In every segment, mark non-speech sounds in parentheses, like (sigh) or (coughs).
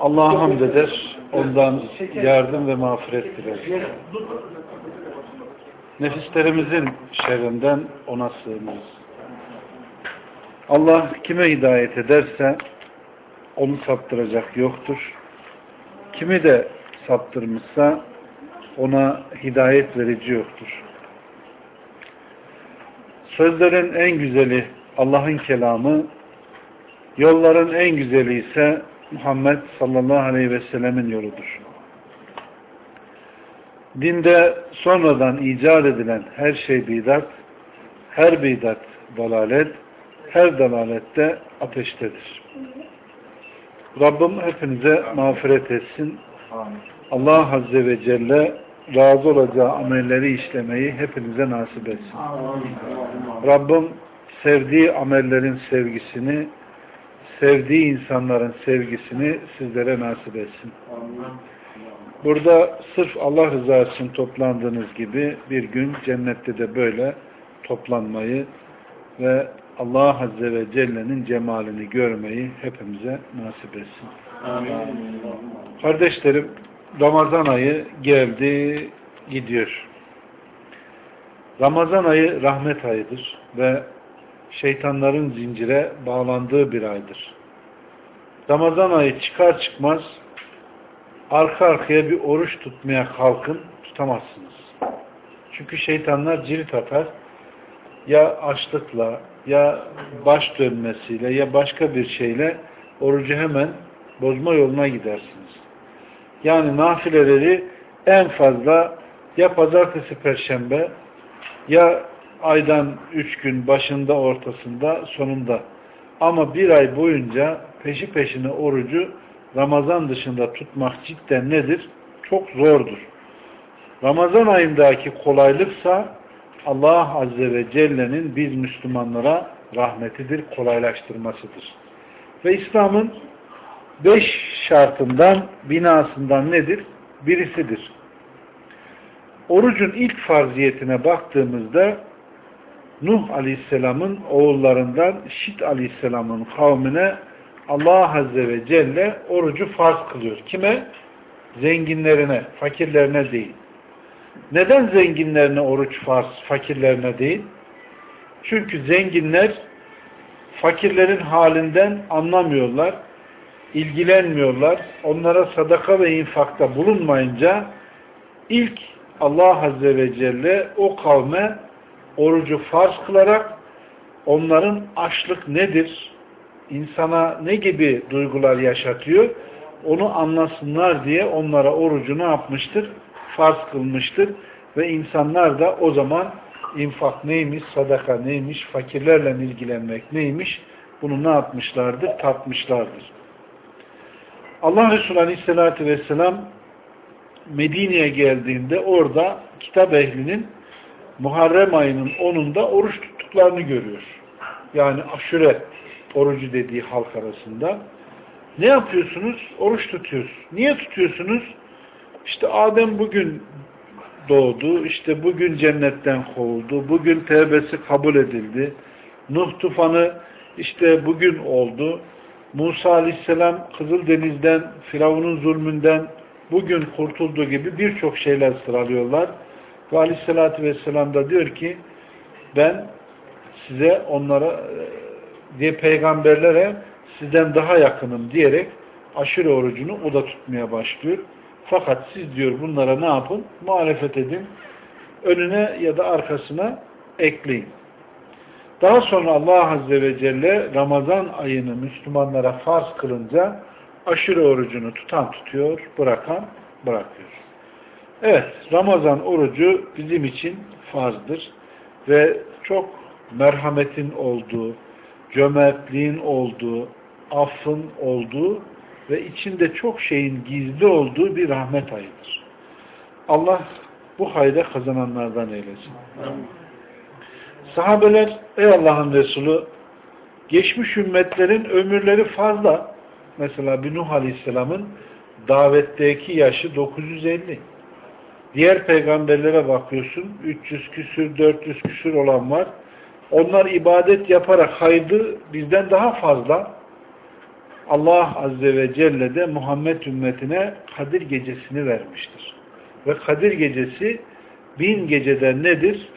Allah'a hamd eder, ondan yardım ve mağfiret dileriz. Nefislerimizin şerrinden ona sığınırız. Allah kime hidayet ederse onu saptıracak yoktur. Kimi de saptırmışsa ona hidayet verici yoktur. Sözlerin en güzeli Allah'ın kelamı, yolların en güzeli ise Muhammed sallallahu aleyhi ve sellemin yoludur. Dinde sonradan icat edilen her şey bidat, her bidat dalalet, her dalalette ateştedir. Rabbim hepinize mağfiret etsin. Allah Azze ve Celle razı olacağı amelleri işlemeyi hepinize nasip etsin. Rabbim sevdiği amellerin sevgisini, sevdiği insanların sevgisini sizlere nasip etsin. Burada sırf Allah rızası için toplandığınız gibi bir gün cennette de böyle toplanmayı ve Allah Azze ve Celle'nin cemalini görmeyi hepimize nasip etsin. Amin. Kardeşlerim, Ramazan ayı geldi, gidiyor. Ramazan ayı rahmet ayıdır ve şeytanların zincire bağlandığı bir aydır. Ramazan ayı çıkar çıkmaz arka arkaya bir oruç tutmaya kalkın, tutamazsınız. Çünkü şeytanlar cirit atar. Ya açlıkla, ya baş dönmesiyle, ya başka bir şeyle orucu hemen bozma yoluna gidersiniz. Yani nafileleri en fazla ya pazartesi, perşembe ya aydan üç gün başında, ortasında, sonunda. Ama bir ay boyunca peşi peşine orucu Ramazan dışında tutmak cidden nedir? Çok zordur. Ramazan ayındaki kolaylıksa Allah Azze ve Celle'nin biz Müslümanlara rahmetidir, kolaylaştırmasıdır. Ve İslam'ın beş şartından, binasından nedir? Birisidir. Orucun ilk farziyetine baktığımızda Nuh Aleyhisselam'ın oğullarından Şit Aleyhisselam'ın kavmine Allah Azze ve Celle orucu farz kılıyor. Kime? Zenginlerine, fakirlerine değil. Neden zenginlerine oruç farz, fakirlerine değil? Çünkü zenginler fakirlerin halinden anlamıyorlar, ilgilenmiyorlar. Onlara sadaka ve infakta bulunmayınca ilk Allah Azze ve Celle o kavme orucu farz kılarak onların açlık nedir, insana ne gibi duygular yaşatıyor, onu anlasınlar diye onlara orucu ne yapmıştır? Farz kılmıştır. Ve insanlar da o zaman infak neymiş, sadaka neymiş, fakirlerle ilgilenmek neymiş, bunu ne yapmışlardır? Tatmışlardır. Allah Resulü Aleyhisselatü Vesselam Medine'ye geldiğinde orada kitap ehlinin Muharrem ayının 10'unda oruç tuttuklarını görüyor. Yani aşure orucu dediği halk arasında. Ne yapıyorsunuz? Oruç tutuyoruz. Niye tutuyorsunuz? İşte Adem bugün doğdu, işte bugün cennetten kovuldu, bugün tevbesi kabul edildi. Nuh tufanı işte bugün oldu. Musa aleyhisselam Kızıldeniz'den, Firavun'un zulmünden bugün kurtulduğu gibi birçok şeyler sıralıyorlar. Ve aleyhissalatü vesselam da diyor ki ben size onlara diye peygamberlere sizden daha yakınım diyerek aşırı orucunu o da tutmaya başlıyor. Fakat siz diyor bunlara ne yapın? Muhalefet edin. Önüne ya da arkasına ekleyin. Daha sonra Allah Azze ve Celle Ramazan ayını Müslümanlara farz kılınca aşırı orucunu tutan tutuyor, bırakan bırakıyor. Evet, Ramazan orucu bizim için farzdır ve çok merhametin olduğu, cömertliğin olduğu, affın olduğu ve içinde çok şeyin gizli olduğu bir rahmet ayıdır. Allah bu hayda kazananlardan eylesin. Sahabeler, ey Allah'ın Resulü, geçmiş ümmetlerin ömürleri fazla. Mesela bir Nuh Aleyhisselam'ın davetteki yaşı 950. Diğer peygamberlere bakıyorsun, 300 küsür, 400 küsür olan var. Onlar ibadet yaparak haydı bizden daha fazla. Allah Azze ve Celle de Muhammed ümmetine Kadir gecesini vermiştir. Ve Kadir gecesi bin geceden nedir?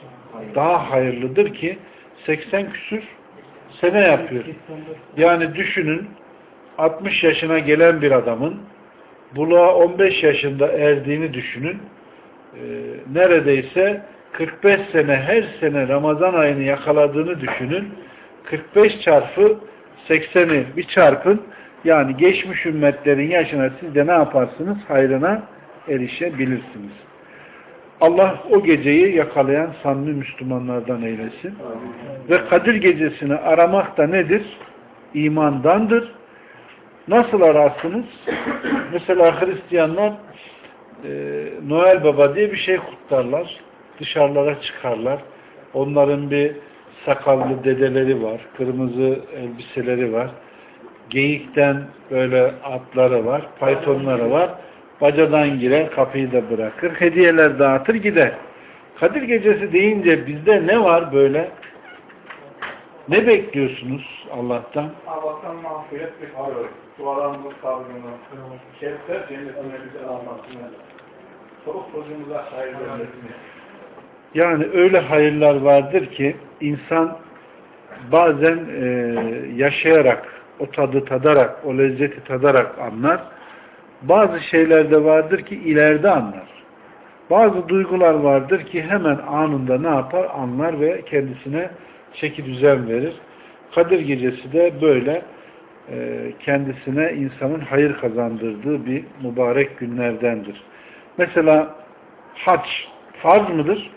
Daha hayırlıdır ki 80 küsür sene yapıyor. Yani düşünün 60 yaşına gelen bir adamın buluğa 15 yaşında erdiğini düşünün. Ee, neredeyse 45 sene her sene Ramazan ayını yakaladığını düşünün. 45 çarpı 80'i bir çarpın. Yani geçmiş ümmetlerin yaşına siz de ne yaparsınız? Hayrına erişebilirsiniz. Allah o geceyi yakalayan sanlı Müslümanlardan eylesin. Ve Kadir gecesini aramak da nedir? İmandandır. Nasıl ararsınız? Mesela Hristiyanlar e, Noel Baba diye bir şey kutlarlar. Dışarılara çıkarlar. Onların bir sakallı dedeleri var. Kırmızı elbiseleri var. Geyikten böyle atları var. Paytonları var. Bacadan girer, kapıyı da bırakır. Hediyeler dağıtır gider. Kadir gecesi deyince bizde ne var böyle? Ne bekliyorsunuz Allah'tan? Allah'tan mağfiret bir hayır. Dualarımız sabrını, şerifler cennetine bize almasını, Yani öyle hayırlar vardır ki insan bazen e, yaşayarak, o tadı tadarak, o lezzeti tadarak anlar. Bazı şeyler de vardır ki ileride anlar. Bazı duygular vardır ki hemen anında ne yapar? Anlar ve kendisine çeki düzen verir. Kadir gecesi de böyle e, kendisine insanın hayır kazandırdığı bir mübarek günlerdendir. Mesela hac farz mıdır?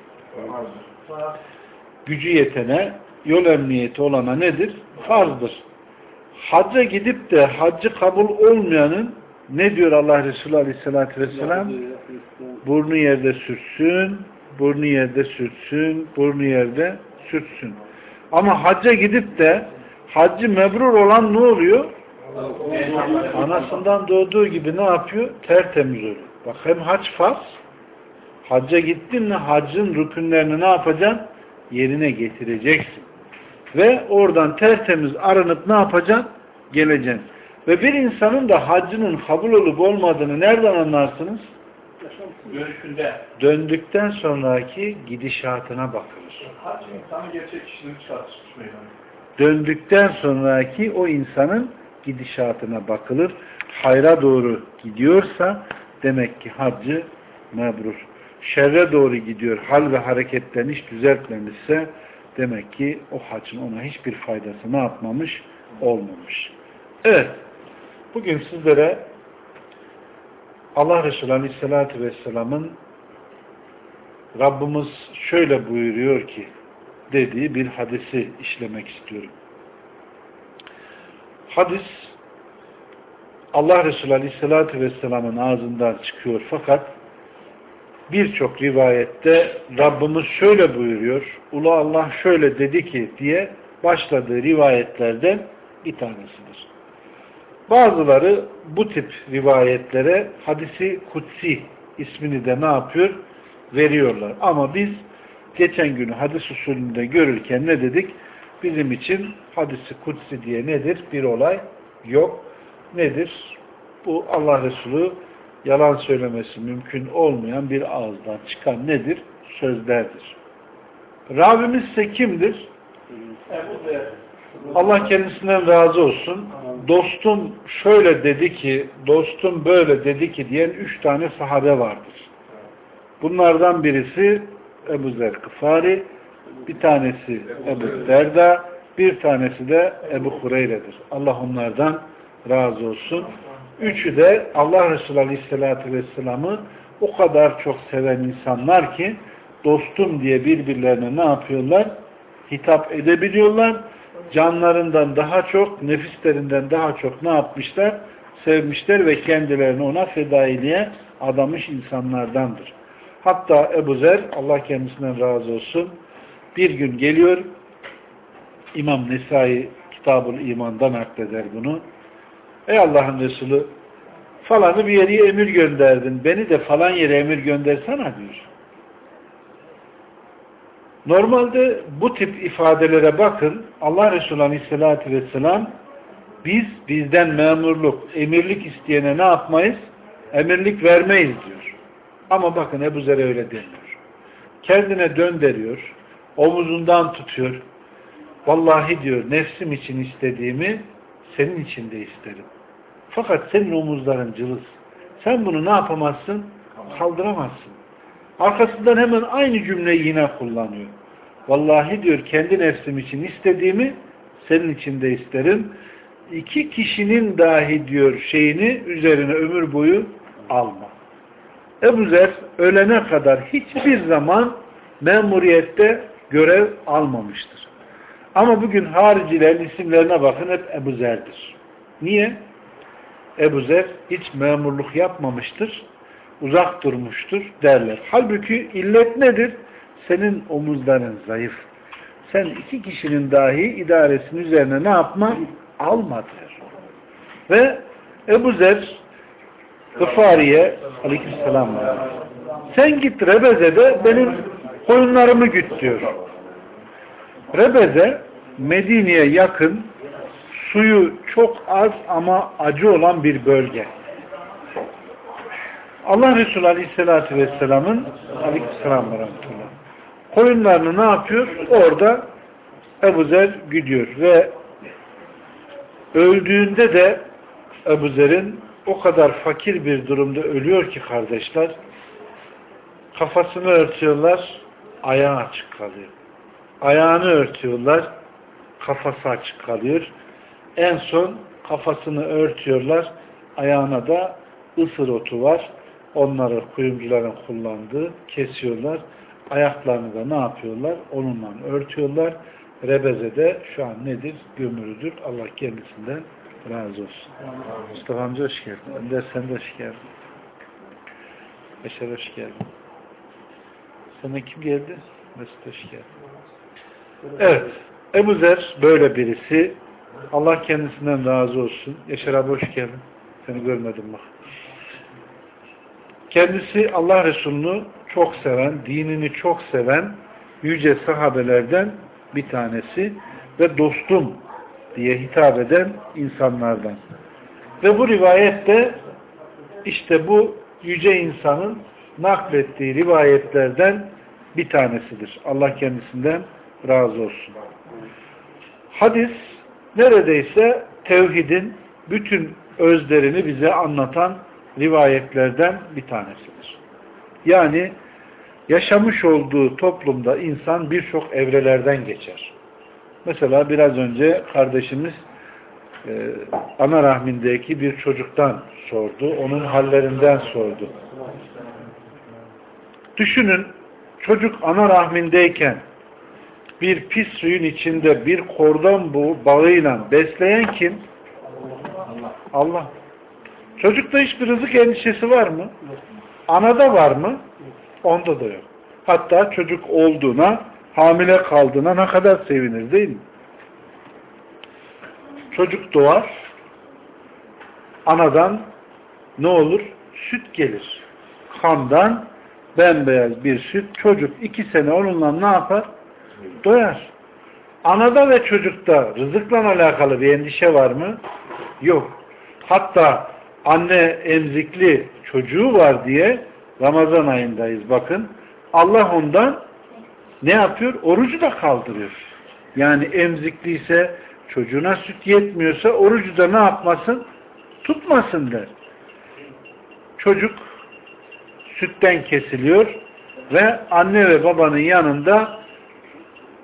Gücü yetene, yol emniyeti olana nedir? Farzdır. Hacca gidip de haccı kabul olmayanın ne diyor Allah Resulü Aleyhisselatü Vesselam? Burnu yerde sürtsün, burnu yerde sürtsün, burnu yerde sürtsün. Ama hacca gidip de haccı mebrur olan ne oluyor? Anasından doğduğu gibi ne yapıyor? Tertemiz oluyor. Bak hem hac farz, hacca gittin mi haccın rükünlerini ne yapacaksın? Yerine getireceksin. Ve oradan tertemiz arınıp ne yapacaksın? Geleceksin. Ve bir insanın da haccının kabul olup olmadığını nereden anlarsınız? Görüşünde. Döndükten sonraki gidişatına bakılır. Hac insanı gerçek kişinin çıkartmış meydana. Döndükten sonraki o insanın gidişatına bakılır. Hayra doğru gidiyorsa demek ki haccı mebrur. Şerre doğru gidiyor. Hal ve hareketten hiç düzeltmemişse demek ki o haccın ona hiçbir faydası ne yapmamış? Olmamış. Evet. Bugün sizlere Allah Resulü Aleyhisselatü Vesselam'ın Rabbimiz şöyle buyuruyor ki dediği bir hadisi işlemek istiyorum. Hadis Allah Resulü Aleyhisselatü Vesselam'ın ağzından çıkıyor fakat birçok rivayette Rabbimiz şöyle buyuruyor, Ulu Allah şöyle dedi ki diye başladığı rivayetlerden bir tanesidir. Bazıları bu tip rivayetlere hadisi kutsi ismini de ne yapıyor? Veriyorlar. Ama biz geçen günü hadis usulünde görürken ne dedik? Bizim için hadisi kutsi diye nedir? Bir olay yok. Nedir? Bu Allah Resulü yalan söylemesi mümkün olmayan bir ağızdan çıkan nedir? Sözlerdir. Rabbimiz ise kimdir? Allah kendisinden razı olsun. Dostum şöyle dedi ki, dostum böyle dedi ki diyen üç tane sahabe vardır. Bunlardan birisi Ebu Zer Kıfari, bir tanesi Ebu Derda, bir tanesi de Ebu Hureyre'dir. Allah onlardan razı olsun. Üçü de Allah Resulü Aleyhisselatü Vesselam'ı o kadar çok seven insanlar ki dostum diye birbirlerine ne yapıyorlar? Hitap edebiliyorlar. Canlarından daha çok, nefislerinden daha çok ne yapmışlar? Sevmişler ve kendilerini ona fedailiğe adamış insanlardandır. Hatta Ebu Zer, Allah kendisinden razı olsun, bir gün geliyor, İmam Nesai Kitab-ı İman'dan nakleder bunu. Ey Allah'ın Resulü, falanı bir yere emir gönderdin, beni de falan yere emir göndersene diyor. Normalde bu tip ifadelere bakın, Allah Resulü Aleyhisselatü Vesselam Biz bizden memurluk, emirlik isteyene ne yapmayız? Emirlik vermeyiz diyor. Ama bakın Ebu Zer öyle demiyor. Kendine döndürüyor, omuzundan tutuyor. Vallahi diyor nefsim için istediğimi senin için de isterim. Fakat senin omuzların cılız. Sen bunu ne yapamazsın? Kaldıramazsın. Arkasından hemen aynı cümleyi yine kullanıyor. Vallahi diyor kendi nefsim için istediğimi senin için de isterim. İki kişinin dahi diyor şeyini üzerine ömür boyu alma. Ebu Zer ölene kadar hiçbir zaman memuriyette görev almamıştır. Ama bugün haricilerin isimlerine bakın hep Ebu Zer'dir. Niye? Ebu Zer hiç memurluk yapmamıştır, uzak durmuştur derler. Halbuki illet nedir? Senin omuzların zayıf. Sen iki kişinin dahi idaresinin üzerine ne yapma? Alma der. Ve Ebu Zer Gıfari'ye aleykümselam sen git Rebeze'de benim koyunlarımı güt diyor. Rebeze Medine'ye yakın suyu çok az ama acı olan bir bölge. Allah Resulü Aleyhisselatü Vesselam'ın Aleyhisselam ve Rahmetullah koyunlarını ne yapıyor? Orada Ebu Zer gidiyor ve öldüğünde de Ebu Zer'in o kadar fakir bir durumda ölüyor ki kardeşler kafasını örtüyorlar ayağı açık kalıyor. Ayağını örtüyorlar kafası açık kalıyor. En son kafasını örtüyorlar ayağına da ısır otu var. Onları kuyumcuların kullandığı kesiyorlar. Ayaklarını da ne yapıyorlar? Onunla örtüyorlar. Rebeze'de şu an nedir? Gömülüdür. Allah kendisinden razı olsun. Mustafa amca hoş geldin. Önder sen de hoş geldin. Beşer hoş geldin. Sana kim geldi? Mesut hoş geldin. Evet. Ebu Zer böyle birisi. Allah kendisinden razı olsun. Yaşar abi hoş geldin. Seni görmedim bak. Kendisi Allah Resulü'nü çok seven, dinini çok seven yüce sahabelerden bir tanesi ve dostum diye hitap eden insanlardan. Ve bu rivayette işte bu yüce insanın naklettiği rivayetlerden bir tanesidir. Allah kendisinden razı olsun. Hadis neredeyse tevhidin bütün özlerini bize anlatan rivayetlerden bir tanesidir. Yani yaşamış olduğu toplumda insan birçok evrelerden geçer. Mesela biraz önce kardeşimiz e, ana rahmindeki bir çocuktan sordu. Onun hallerinden sordu. Düşünün çocuk ana rahmindeyken bir pis suyun içinde bir kordon bu bağıyla besleyen kim? Allah. Allah. Çocukta hiçbir rızık endişesi var mı? Anada var mı? Onda da yok. Hatta çocuk olduğuna, hamile kaldığına ne kadar sevinir değil mi? Çocuk doğar, anadan ne olur? Süt gelir. Kandan bembeyaz bir süt. Çocuk iki sene onunla ne yapar? Doyar. Anada ve çocukta rızıkla alakalı bir endişe var mı? Yok. Hatta anne emzikli çocuğu var diye Ramazan ayındayız bakın. Allah ondan ne yapıyor? Orucu da kaldırıyor. Yani emzikliyse çocuğuna süt yetmiyorsa orucu da ne yapmasın? Tutmasın der. Çocuk sütten kesiliyor ve anne ve babanın yanında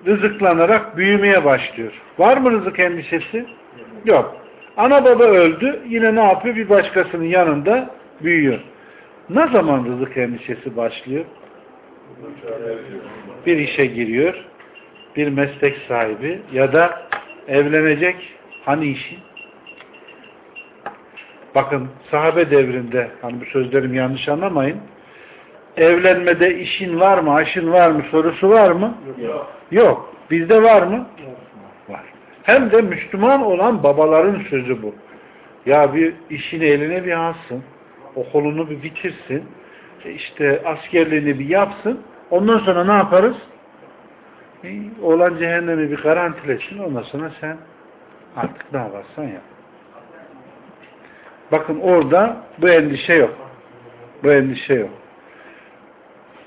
rızıklanarak büyümeye başlıyor. Var mı rızık endişesi? Yok. Ana baba öldü. Yine ne yapıyor? Bir başkasının yanında büyüyor. Ne zaman rızık endişesi başlıyor? Bir işe giriyor. Bir meslek sahibi ya da evlenecek. Hani işi? Bakın sahabe devrinde hani bu sözlerim yanlış anlamayın. Evlenmede işin var mı, aşın var mı sorusu var mı? Yok. Yok. Bizde var mı? Yok. Var. Hem de Müslüman olan babaların sözü bu. Ya bir işini eline bir alsın, okulunu bir bitirsin, işte askerliğini bir yapsın, ondan sonra ne yaparız? Oğlan cehennemi bir garantilesin, ondan sonra sen artık ne yaparsan yap. Bakın orada bu endişe yok. Bu endişe yok.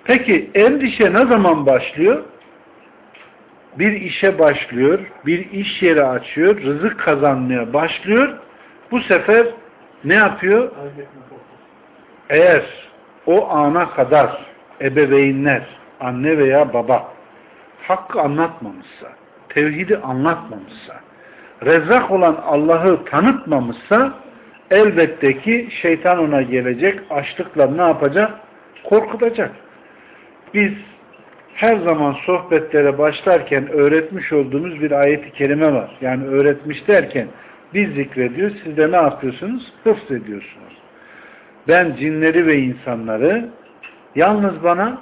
Peki endişe ne zaman başlıyor? Bir işe başlıyor, bir iş yeri açıyor, rızık kazanmaya başlıyor. Bu sefer ne yapıyor? Eğer o ana kadar ebeveynler, anne veya baba hakkı anlatmamışsa, tevhidi anlatmamışsa, rezzak olan Allah'ı tanıtmamışsa elbette ki şeytan ona gelecek, açlıkla ne yapacak? Korkutacak. Biz her zaman sohbetlere başlarken öğretmiş olduğumuz bir ayeti kerime var. Yani öğretmiş derken biz zikrediyor, siz de ne yapıyorsunuz? Hıfz ediyorsunuz. Ben cinleri ve insanları yalnız bana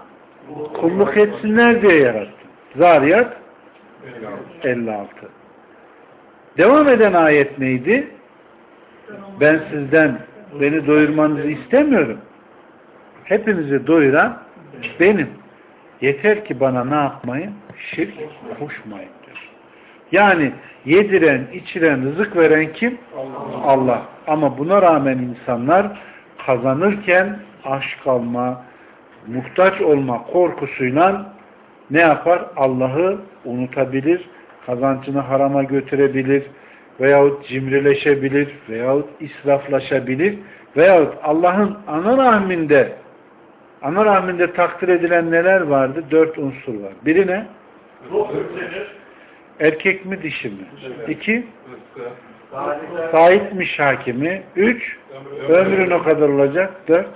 kulluk etsinler diye yarattım. Zariyat 56. Devam eden ayet neydi? Ben sizden beni doyurmanızı istemiyorum. Hepinizi doyuran benim. Yeter ki bana ne yapmayın? Şirk koşmayın diyor. Yani yediren, içiren, rızık veren kim? Allah. Allah. Ama buna rağmen insanlar kazanırken aşk alma, muhtaç olma korkusuyla ne yapar? Allah'ı unutabilir, kazancını harama götürebilir veyahut cimrileşebilir veyahut israflaşabilir veyahut Allah'ın ana rahminde ana rahminde takdir edilen neler vardı? Dört unsur var. Biri ne? Erkek mi dişi mi? İki, sahipmiş hakimi. Üç, ömrün o kadar olacak. Dört,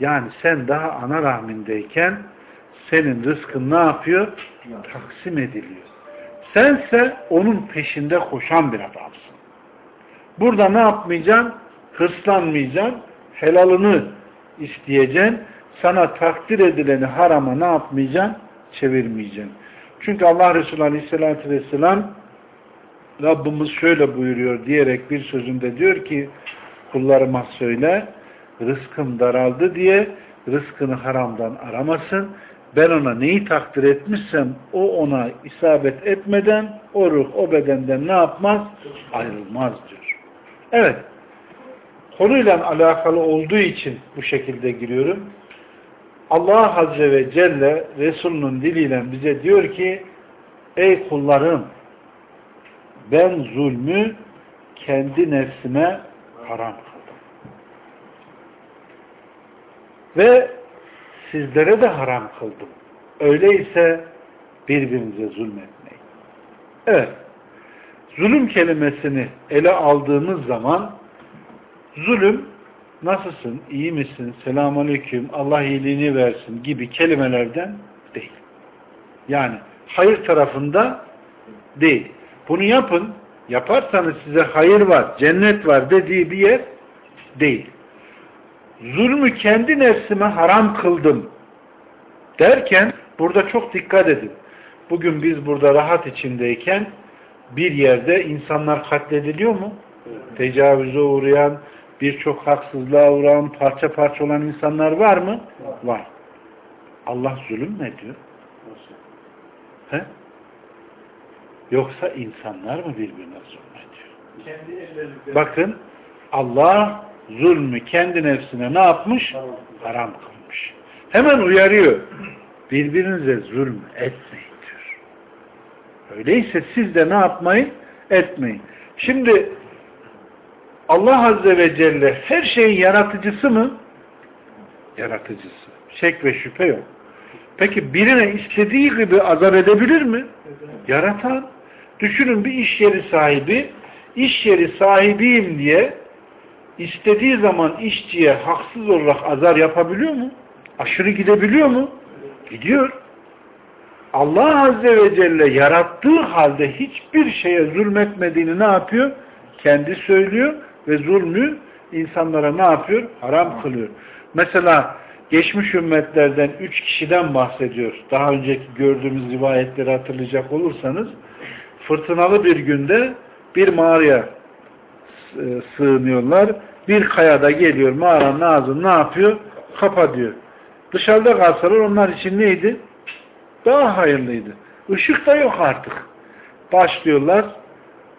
yani sen daha ana rahmindeyken senin rızkın ne yapıyor? Taksim ediliyor. Sense onun peşinde koşan bir adamsın. Burada ne yapmayacaksın? Hırslanmayacaksın. Helalını isteyeceksin. Sana takdir edileni harama ne yapmayacaksın? Çevirmeyeceksin. Çünkü Allah Resulü Aleyhisselatü Vesselam Rabbimiz şöyle buyuruyor diyerek bir sözünde diyor ki kullarıma söyle rızkım daraldı diye rızkını haramdan aramasın. Ben ona neyi takdir etmişsem o ona isabet etmeden o ruh o bedenden ne yapmaz? Ayrılmaz diyor. Evet. Konuyla alakalı olduğu için bu şekilde giriyorum. Allah Azze ve Celle Resulünün diliyle bize diyor ki Ey kullarım ben zulmü kendi nefsime haram kıldım. Ve sizlere de haram kıldım. Öyleyse birbirinize zulmetmeyin. Evet. Zulüm kelimesini ele aldığımız zaman zulüm nasılsın, iyi misin, selamun aleyküm, Allah iyiliğini versin gibi kelimelerden değil. Yani hayır tarafında değil. Bunu yapın, yaparsanız size hayır var, cennet var dediği bir yer değil. Zulmü kendi nefsime haram kıldım derken burada çok dikkat edin. Bugün biz burada rahat içindeyken bir yerde insanlar katlediliyor mu? Tecavüze uğrayan, birçok haksızlığa uğrayan, parça parça olan insanlar var mı? Var. Allah zulüm mü ediyor? He? Yoksa insanlar mı birbirine zulmediyor? Bakın Allah zulmü kendi nefsine ne yapmış? Haram kılmış. Hemen uyarıyor. Birbirinize zulm etmeyin diyor. Öyleyse siz de ne yapmayın? Etmeyin. Şimdi Allah Azze ve Celle her şeyin yaratıcısı mı? Yaratıcısı. Şek ve şüphe yok. Peki birine istediği gibi azap edebilir mi? Yaratan. Düşünün bir iş yeri sahibi, iş yeri sahibiyim diye istediği zaman işçiye haksız olarak azar yapabiliyor mu? Aşırı gidebiliyor mu? Gidiyor. Allah Azze ve Celle yarattığı halde hiçbir şeye zulmetmediğini ne yapıyor? Kendi söylüyor ve zulmü insanlara ne yapıyor? Haram kılıyor. Mesela geçmiş ümmetlerden üç kişiden bahsediyor. Daha önceki gördüğümüz rivayetleri hatırlayacak olursanız fırtınalı bir günde bir mağaraya e, sığınıyorlar. Bir kayada geliyor mağaranın ağzını ne yapıyor? Kapatıyor. Dışarıda kalsalar onlar için neydi? Daha hayırlıydı. Işık da yok artık. Başlıyorlar.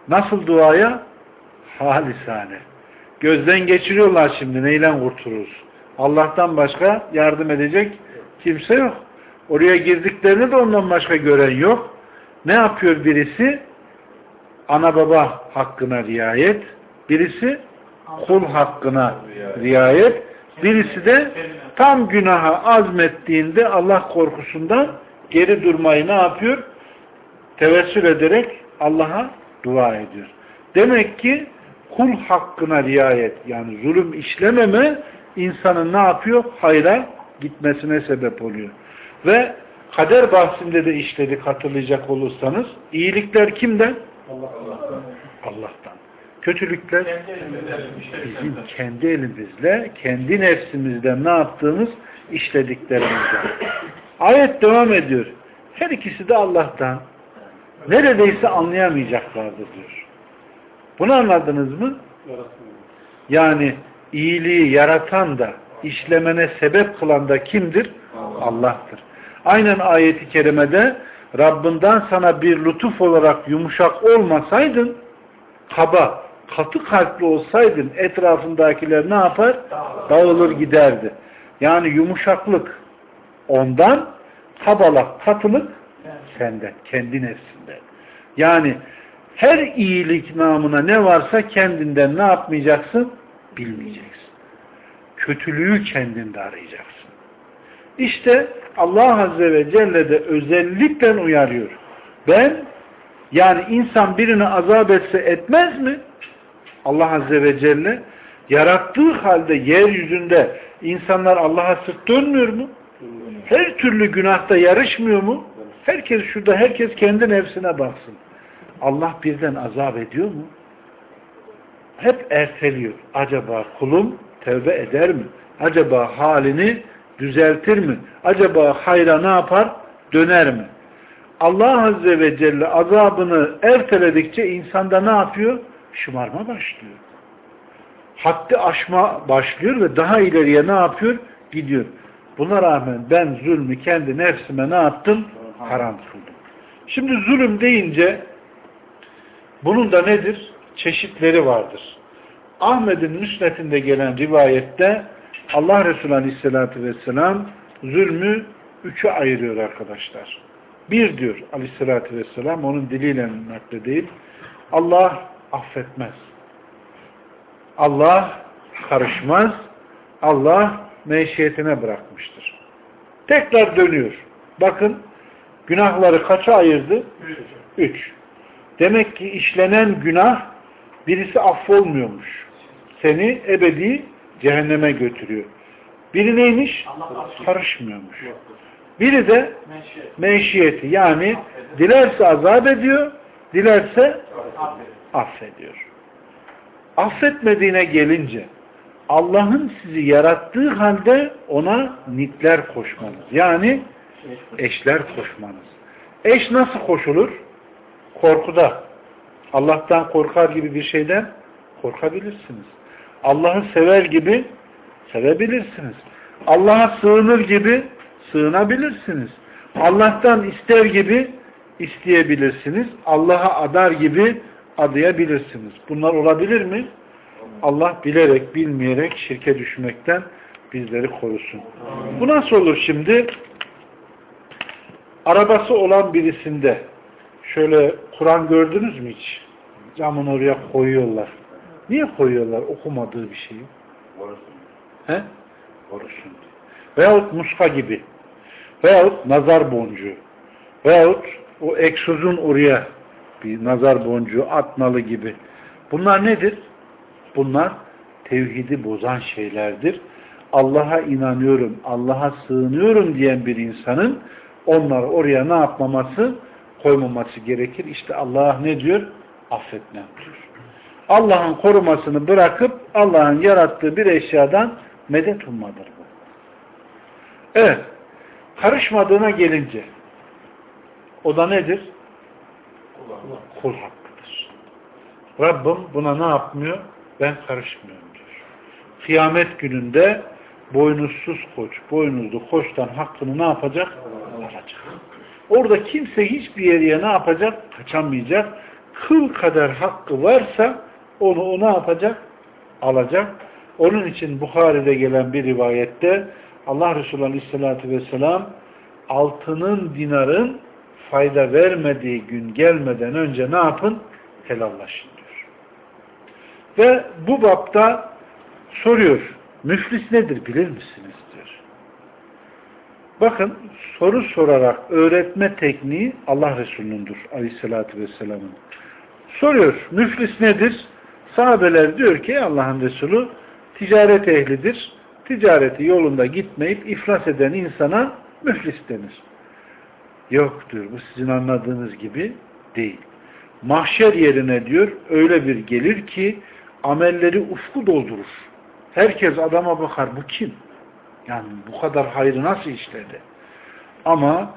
Nasıl duaya? Halisane. gözden geçiriyorlar şimdi neyle kurtuluruz. Allah'tan başka yardım edecek kimse yok. Oraya girdiklerini de ondan başka gören yok. Ne yapıyor birisi? Ana baba hakkına riayet. Birisi kul hakkına riayet. Birisi de tam günaha azmettiğinde Allah korkusundan geri durmayı ne yapıyor? Tevessül ederek Allah'a dua ediyor. Demek ki kul hakkına riayet yani zulüm işlememe insanın ne yapıyor? Hayra gitmesine sebep oluyor. Ve kader bahsinde de işledik hatırlayacak olursanız iyilikler kimden? Allah'tan. Kötülükler bizim kendi elimizle, kendi nefsimizden ne yaptığımız işlediklerimizden. Ayet devam ediyor. Her ikisi de Allah'tan. Neredeyse anlayamayacaklardır diyor. Bunu anladınız mı? Yani iyiliği yaratan da işlemene sebep kılan da kimdir? Allah'tır. Aynen ayeti kerimede Rabbinden sana bir lütuf olarak yumuşak olmasaydın kaba, katı kalpli olsaydın etrafındakiler ne yapar? Dağılır giderdi. Yani yumuşaklık ondan, kabalak, katılık senden, kendi nefsinden. Yani her iyilik namına ne varsa kendinden ne yapmayacaksın? Bilmeyeceksin. Kötülüğü kendinde arayacaksın. İşte Allah Azze ve Celle de özellikle uyarıyor. Ben yani insan birini azap etse etmez mi? Allah Azze ve Celle yarattığı halde yeryüzünde insanlar Allah'a sırt dönmüyor mu? Her türlü günahta yarışmıyor mu? Herkes şurada, herkes kendi nefsine baksın. Allah birden azap ediyor mu? Hep erteliyor. Acaba kulum tevbe eder mi? Acaba halini düzeltir mi? Acaba hayra ne yapar? Döner mi? Allah Azze ve Celle azabını erteledikçe insanda ne yapıyor? Şımarma başlıyor. Haddi aşma başlıyor ve daha ileriye ne yapıyor? Gidiyor. Buna rağmen ben zulmü kendi nefsime ne yaptım? Haram kıldım. Şimdi zulüm deyince bunun da nedir? Çeşitleri vardır. Ahmet'in müsnetinde gelen rivayette Allah Resulü Aleyhisselatü Vesselam zulmü üçe ayırıyor arkadaşlar. Bir diyor Aleyhisselatü Vesselam onun diliyle nakledeyim. Allah affetmez. Allah karışmaz. Allah meşiyetine bırakmıştır. Tekrar dönüyor. Bakın günahları kaça ayırdı? Üç. Demek ki işlenen günah birisi affolmuyormuş. Seni ebedi cehenneme götürüyor. Biri neymiş? Karışmıyormuş. Biri de menşiyeti yani dilerse azap ediyor, dilerse affediyor. Affetmediğine gelince Allah'ın sizi yarattığı halde ona nitler koşmanız. Yani eşler koşmanız. Eş nasıl koşulur? Korkuda. Allah'tan korkar gibi bir şeyden korkabilirsiniz. Allah'ı sever gibi sevebilirsiniz. Allah'a sığınır gibi sığınabilirsiniz. Allah'tan ister gibi isteyebilirsiniz. Allah'a adar gibi adayabilirsiniz. Bunlar olabilir mi? Allah bilerek, bilmeyerek şirke düşmekten bizleri korusun. Bu nasıl olur şimdi? Arabası olan birisinde şöyle Kur'an gördünüz mü hiç? Camın oraya koyuyorlar. Niye koyuyorlar okumadığı bir şeyi? He? Korusun. Veyahut muska gibi. Veyahut nazar boncuğu. Veyahut o egzozun oraya bir nazar boncuğu atmalı gibi. Bunlar nedir? Bunlar tevhidi bozan şeylerdir. Allah'a inanıyorum, Allah'a sığınıyorum diyen bir insanın onları oraya ne yapmaması? Koymaması gerekir. İşte Allah ne diyor? Affetmem diyor. Allah'ın korumasını bırakıp Allah'ın yarattığı bir eşyadan medet ummadır bu. Evet. Karışmadığına gelince o da nedir? Kul hakkıdır. Rabbim buna ne yapmıyor? Ben karışmıyorum diyor. Kıyamet gününde boynuzsuz koç, boynuzlu koçtan hakkını ne yapacak? Alacak. Orada kimse hiçbir yere ne yapacak? Kaçamayacak. Kıl kadar hakkı varsa onu o ne yapacak? alacak. Onun için Bukhari'de gelen bir rivayette Allah Resulü Aleyhisselatü Vesselam altının dinarın fayda vermediği gün gelmeden önce ne yapın? Helallaşın diyor. Ve bu bapta soruyor. Müflis nedir bilir misiniz. Bakın soru sorarak öğretme tekniği Allah Resulü'nündür Aleyhisselatü Vesselam'ın. Soruyor. Müflis nedir? Sahabeler diyor ki Allah'ın Resulü ticaret ehlidir. Ticareti yolunda gitmeyip iflas eden insana müflis denir. Yok diyor. Bu sizin anladığınız gibi değil. Mahşer yerine diyor öyle bir gelir ki amelleri ufku doldurur. Herkes adama bakar. Bu kim? Yani bu kadar hayrı nasıl işledi? Ama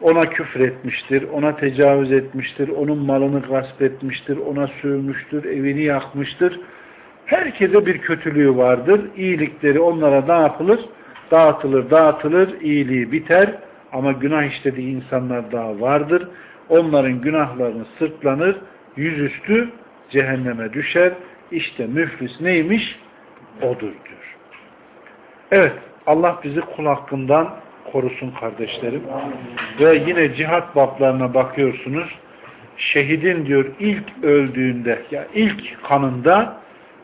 ona küfür etmiştir, ona tecavüz etmiştir, onun malını gasp etmiştir, ona sövmüştür, evini yakmıştır. Herkese bir kötülüğü vardır. İyilikleri onlara ne yapılır? Dağıtılır, dağıtılır, iyiliği biter. Ama günah işlediği insanlar daha vardır. Onların günahlarını sırtlanır, yüzüstü cehenneme düşer. İşte müflis neymiş? Odur diyor. Evet, Allah bizi kul hakkından korusun kardeşlerim. Ve yine cihat bablarına bakıyorsunuz. Şehidin diyor ilk öldüğünde, ya ilk kanında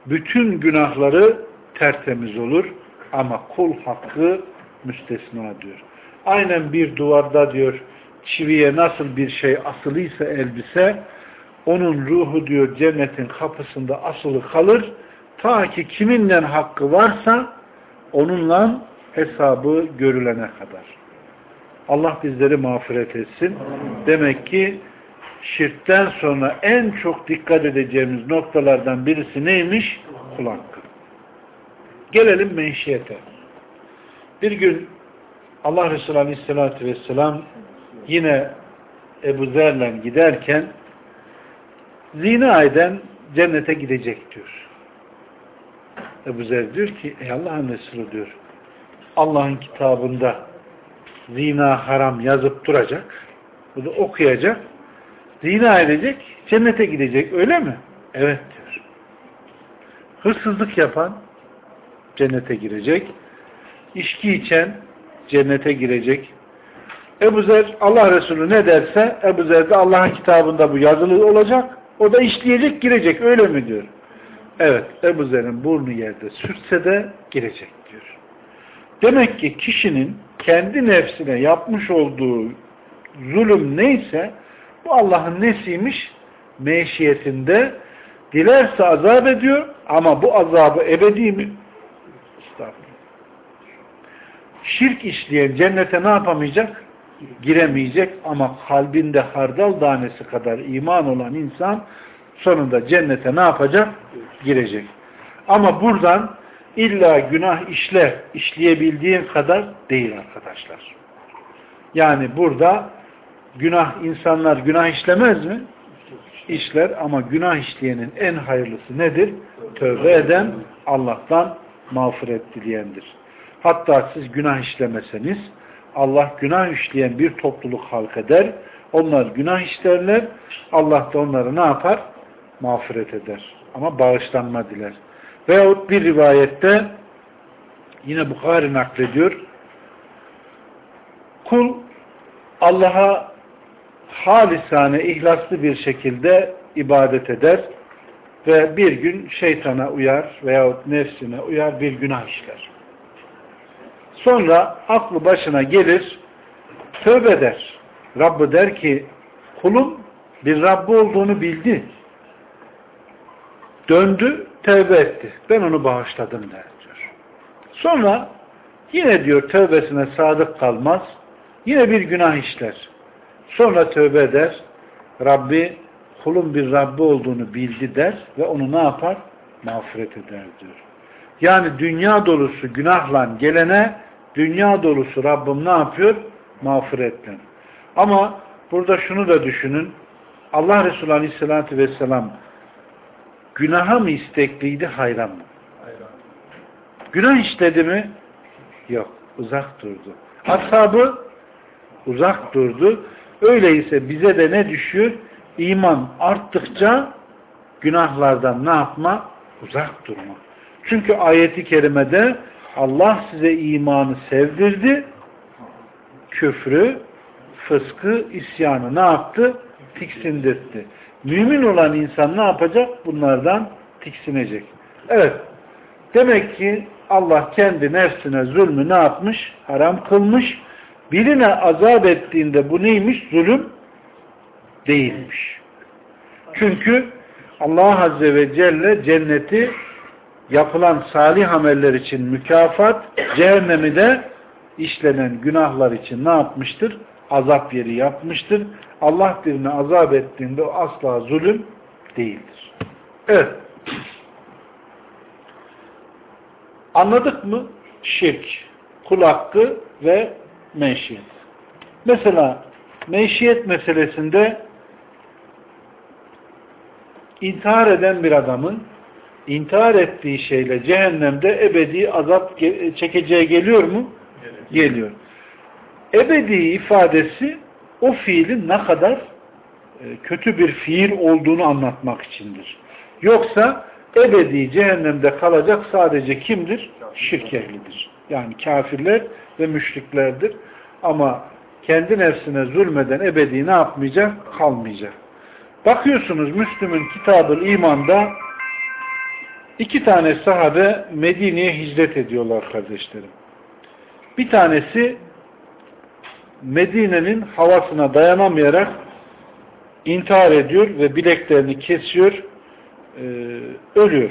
bütün günahları tertemiz olur. Ama kul hakkı müstesna diyor. Aynen bir duvarda diyor çiviye nasıl bir şey asılıysa elbise onun ruhu diyor cennetin kapısında asılı kalır. Ta ki kiminden hakkı varsa onunla hesabı görülene kadar. Allah bizleri mağfiret etsin. Demek ki şirkten sonra en çok dikkat edeceğimiz noktalardan birisi neymiş? Kul. Gelelim menşiyete. Bir gün Allah Resulü Aleyhisselatü Vesselam yine Ebu Zer'le giderken zina eden cennete gidecek diyor. Ebu Zer diyor ki ey Allah'ın Resulü diyor Allah'ın kitabında zina haram yazıp duracak. Bu okuyacak. Zina edecek, cennete gidecek. Öyle mi? Evet diyor. Hırsızlık yapan cennete girecek. İçki içen cennete girecek. Ebu Zer Allah Resulü ne derse Ebu Zer de Allah'ın kitabında bu yazılı olacak. O da işleyecek girecek. Öyle mi diyor? Evet. Ebu Zer'in burnu yerde sürtse de girecek diyor. Demek ki kişinin kendi nefsine yapmış olduğu zulüm neyse bu Allah'ın nesiymiş? Meşiyetinde dilerse azap ediyor ama bu azabı ebedi mi? Şirk işleyen cennete ne yapamayacak? Giremeyecek ama kalbinde hardal tanesi kadar iman olan insan sonunda cennete ne yapacak? Girecek. Ama buradan illa günah işle, işleyebildiğin kadar değil arkadaşlar. Yani burada günah, insanlar günah işlemez mi? İşler ama günah işleyenin en hayırlısı nedir? Tövbe eden, Allah'tan mağfiret dileyendir. Hatta siz günah işlemeseniz, Allah günah işleyen bir topluluk halk eder, onlar günah işlerler, Allah da onları ne yapar? Mağfiret eder. Ama bağışlanma diler. Veyahut bir rivayette yine Bukhari naklediyor. Kul Allah'a halisane, ihlaslı bir şekilde ibadet eder ve bir gün şeytana uyar veyahut nefsine uyar bir günah işler. Sonra aklı başına gelir, tövbe eder. Rabbi der ki, kulum bir Rabbi olduğunu bildi. Döndü, tövbe etti. Ben onu bağışladım der diyor. Sonra yine diyor tövbesine sadık kalmaz. Yine bir günah işler. Sonra tövbe eder. Rabbi kulun bir Rabbi olduğunu bildi der ve onu ne yapar? Mağfiret eder diyor. Yani dünya dolusu günahla gelene dünya dolusu Rabbim ne yapıyor? Mağfiretle. Ama burada şunu da düşünün. Allah Resulü Aleyhisselatü Vesselam günaha mı istekliydi, hayran mı? Hayran. Günah işledi mi? Yok. Uzak durdu. Ashabı uzak durdu. Öyleyse bize de ne düşüyor? İman arttıkça günahlardan ne yapma? Uzak durma. Çünkü ayeti kerimede Allah size imanı sevdirdi, küfrü, fıskı, isyanı ne yaptı? Tiksindirtti. Mümin olan insan ne yapacak? Bunlardan tiksinecek. Evet. Demek ki Allah kendi nefsine zulmü ne yapmış? Haram kılmış. Birine azap ettiğinde bu neymiş? Zulüm değilmiş. Çünkü Allah Azze ve Celle cenneti yapılan salih ameller için mükafat, cehennemi de işlenen günahlar için ne yapmıştır? Azap yeri yapmıştır. Allah birine azap ettiğinde o asla zulüm değildir. Evet. Anladık mı? Şirk, kul hakkı ve menşiyet. Mesela menşiyet meselesinde intihar eden bir adamın intihar ettiği şeyle cehennemde ebedi azap çekeceği geliyor mu? Evet. Geliyor. Ebedi ifadesi o fiilin ne kadar e, kötü bir fiil olduğunu anlatmak içindir. Yoksa ebedi cehennemde kalacak sadece kimdir? Şirk ehlidir. Yani kafirler ve müşriklerdir. Ama kendi nefsine zulmeden ebedi ne yapmayacak? Kalmayacak. Bakıyorsunuz Müslüm'ün kitabı imanda iki tane sahabe Medine'ye hicret ediyorlar kardeşlerim. Bir tanesi Medine'nin havasına dayanamayarak intihar ediyor ve bileklerini kesiyor, e, ölüyor.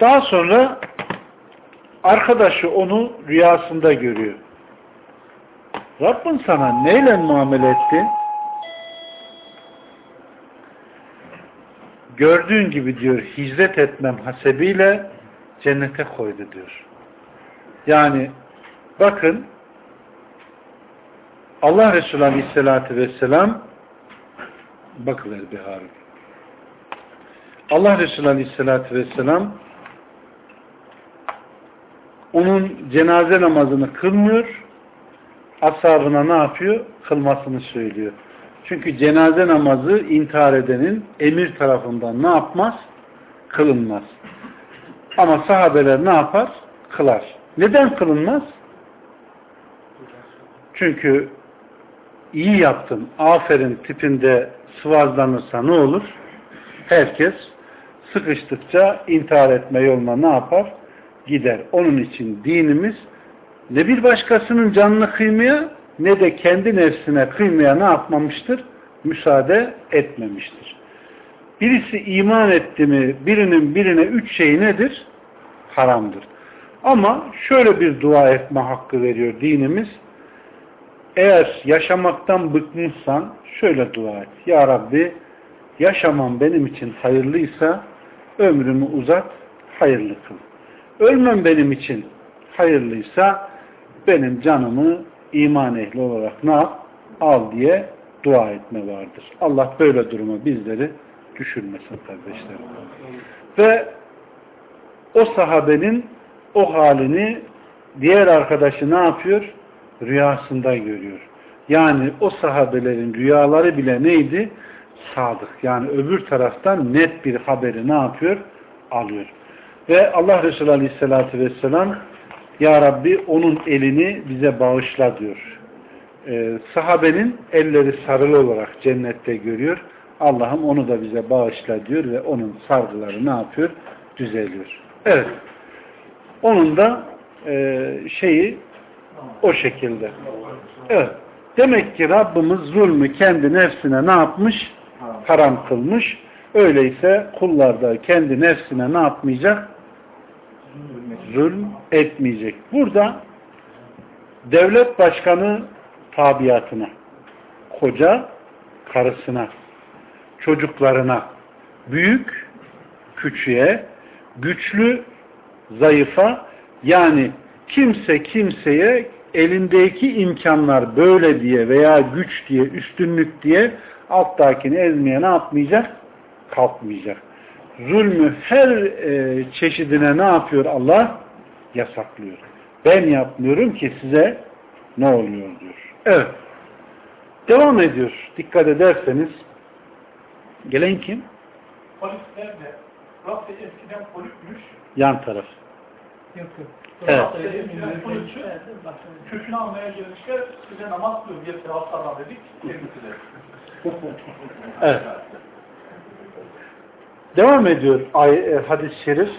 Daha sonra arkadaşı onu rüyasında görüyor. Rabbin sana neyle muamele etti? Gördüğün gibi diyor hicret etmem hasebiyle cennete koydu diyor. Yani bakın Allah Resulü Aleyhisselatü Vesselam bakıver bir harbi. Allah Resulü Aleyhisselatü Vesselam onun cenaze namazını kılmıyor ashabına ne yapıyor? Kılmasını söylüyor. Çünkü cenaze namazı intihar edenin emir tarafından ne yapmaz? Kılınmaz. Ama sahabeler ne yapar? Kılar. Neden kılınmaz? Çünkü iyi yaptın, aferin tipinde sıvazlanırsa ne olur? Herkes sıkıştıkça intihar etme yoluna ne yapar? Gider. Onun için dinimiz ne bir başkasının canını kıymaya ne de kendi nefsine kıymaya ne yapmamıştır? Müsaade etmemiştir. Birisi iman etti mi birinin birine üç şey nedir? Haramdır. Ama şöyle bir dua etme hakkı veriyor dinimiz. Eğer yaşamaktan bıkmışsan şöyle dua et. Ya Rabbi yaşamam benim için hayırlıysa ömrümü uzat, hayırlı kıl. Ölmem benim için hayırlıysa benim canımı iman ehli olarak ne yap? Al diye dua etme vardır. Allah böyle duruma bizleri düşürmesin kardeşlerim. Ve o sahabenin o halini diğer arkadaşı ne yapıyor? Rüyasında görüyor. Yani o sahabelerin rüyaları bile neydi? Sadık. Yani öbür taraftan net bir haberi ne yapıyor? Alıyor. Ve Allah Resulü Aleyhisselatü Vesselam Ya Rabbi onun elini bize bağışla diyor. Ee, sahabenin elleri sarılı olarak cennette görüyor. Allah'ım onu da bize bağışla diyor ve onun sargıları ne yapıyor? Düzeliyor. Evet. Onun da e, şeyi o şekilde. Evet. Demek ki Rabbimiz zulmü kendi nefsine ne yapmış? Haram kılmış. Öyleyse kullar da kendi nefsine ne yapmayacak? Zulm etmeyecek. Burada devlet başkanı tabiatına, koca karısına, çocuklarına, büyük küçüğe, güçlü zayıfa yani kimse kimseye elindeki imkanlar böyle diye veya güç diye, üstünlük diye alttakini ezmeye ne yapmayacak? Kalkmayacak. Zulmü her e, çeşidine ne yapıyor Allah? Yasaklıyor. Ben yapmıyorum ki size ne oluyor diyor. Evet. Devam ediyor. Dikkat ederseniz gelen kim? polisler de burası eskiden polikmiş. Yan taraf. Yok yok. Evet. Kökünü almaya gelmişler. Size namaz kılıyor diye sevaplarla dedik. Kendisi (laughs) de. Evet. Devam ediyor ay, e, hadis-i şerif.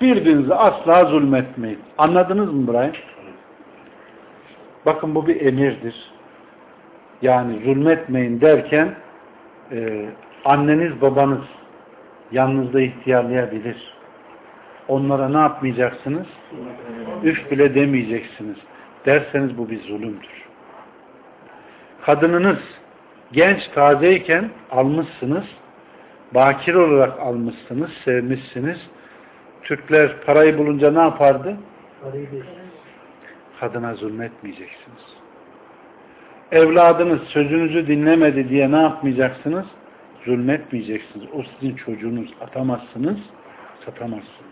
Birbirinize asla zulmetmeyin. Anladınız mı burayı? Bakın bu bir emirdir. Yani zulmetmeyin derken e, anneniz babanız yanınızda ihtiyarlayabilir. Onlara ne yapmayacaksınız? Üf bile demeyeceksiniz. Derseniz bu bir zulümdür. Kadınınız genç tazeyken almışsınız. Bakir olarak almışsınız, sevmişsiniz. Türkler parayı bulunca ne yapardı? Kadına zulmetmeyeceksiniz. Evladınız sözünüzü dinlemedi diye ne yapmayacaksınız? Zulmetmeyeceksiniz. O sizin çocuğunuz. Atamazsınız, satamazsınız.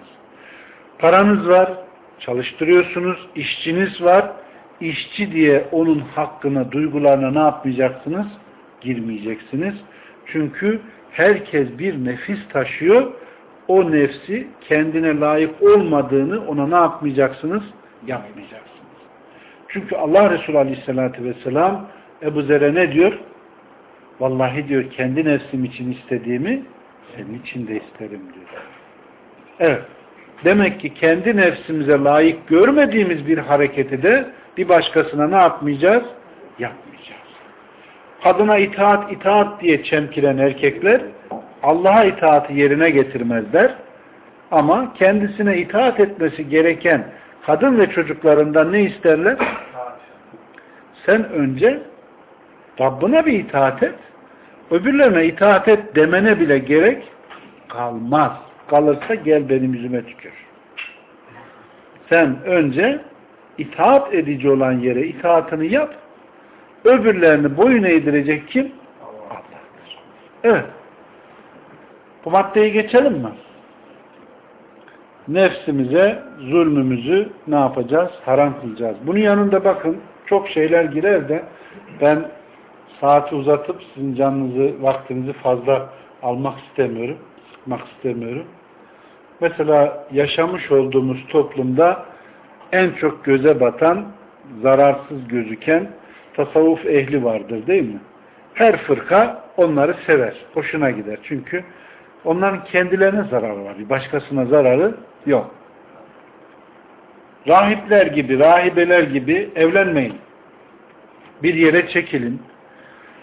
Paranız var, çalıştırıyorsunuz, işçiniz var. İşçi diye onun hakkına, duygularına ne yapmayacaksınız? Girmeyeceksiniz. Çünkü herkes bir nefis taşıyor. O nefsi kendine layık olmadığını ona ne yapmayacaksınız? Yapmayacaksınız. Çünkü Allah Resulü Aleyhisselatü Vesselam Ebu Zer'e ne diyor? Vallahi diyor kendi nefsim için istediğimi senin için de isterim diyor. Evet. Demek ki kendi nefsimize layık görmediğimiz bir hareketi de bir başkasına ne yapmayacağız? Yapmayacağız. Kadına itaat itaat diye çemkiren erkekler Allah'a itaati yerine getirmezler. Ama kendisine itaat etmesi gereken kadın ve çocuklarından ne isterler? Sen önce Rabbine bir itaat et. Öbürlerine itaat et demene bile gerek kalmaz. Kalırsa gel benim yüzüme tükür. Sen önce itaat edici olan yere itaatını yap. Öbürlerini boyun eğdirecek kim? Allah'tır. Evet. Bu maddeyi geçelim mi? Nefsimize zulmümüzü ne yapacağız? Haram kılacağız. Bunun yanında bakın çok şeyler girer de ben saati uzatıp sizin canınızı, vaktinizi fazla almak istemiyorum. Sıkmak istemiyorum. Mesela yaşamış olduğumuz toplumda en çok göze batan, zararsız gözüken tasavvuf ehli vardır değil mi? Her fırka onları sever. Hoşuna gider. Çünkü onların kendilerine zararı var. Başkasına zararı yok. Rahipler gibi, rahibeler gibi evlenmeyin. Bir yere çekilin.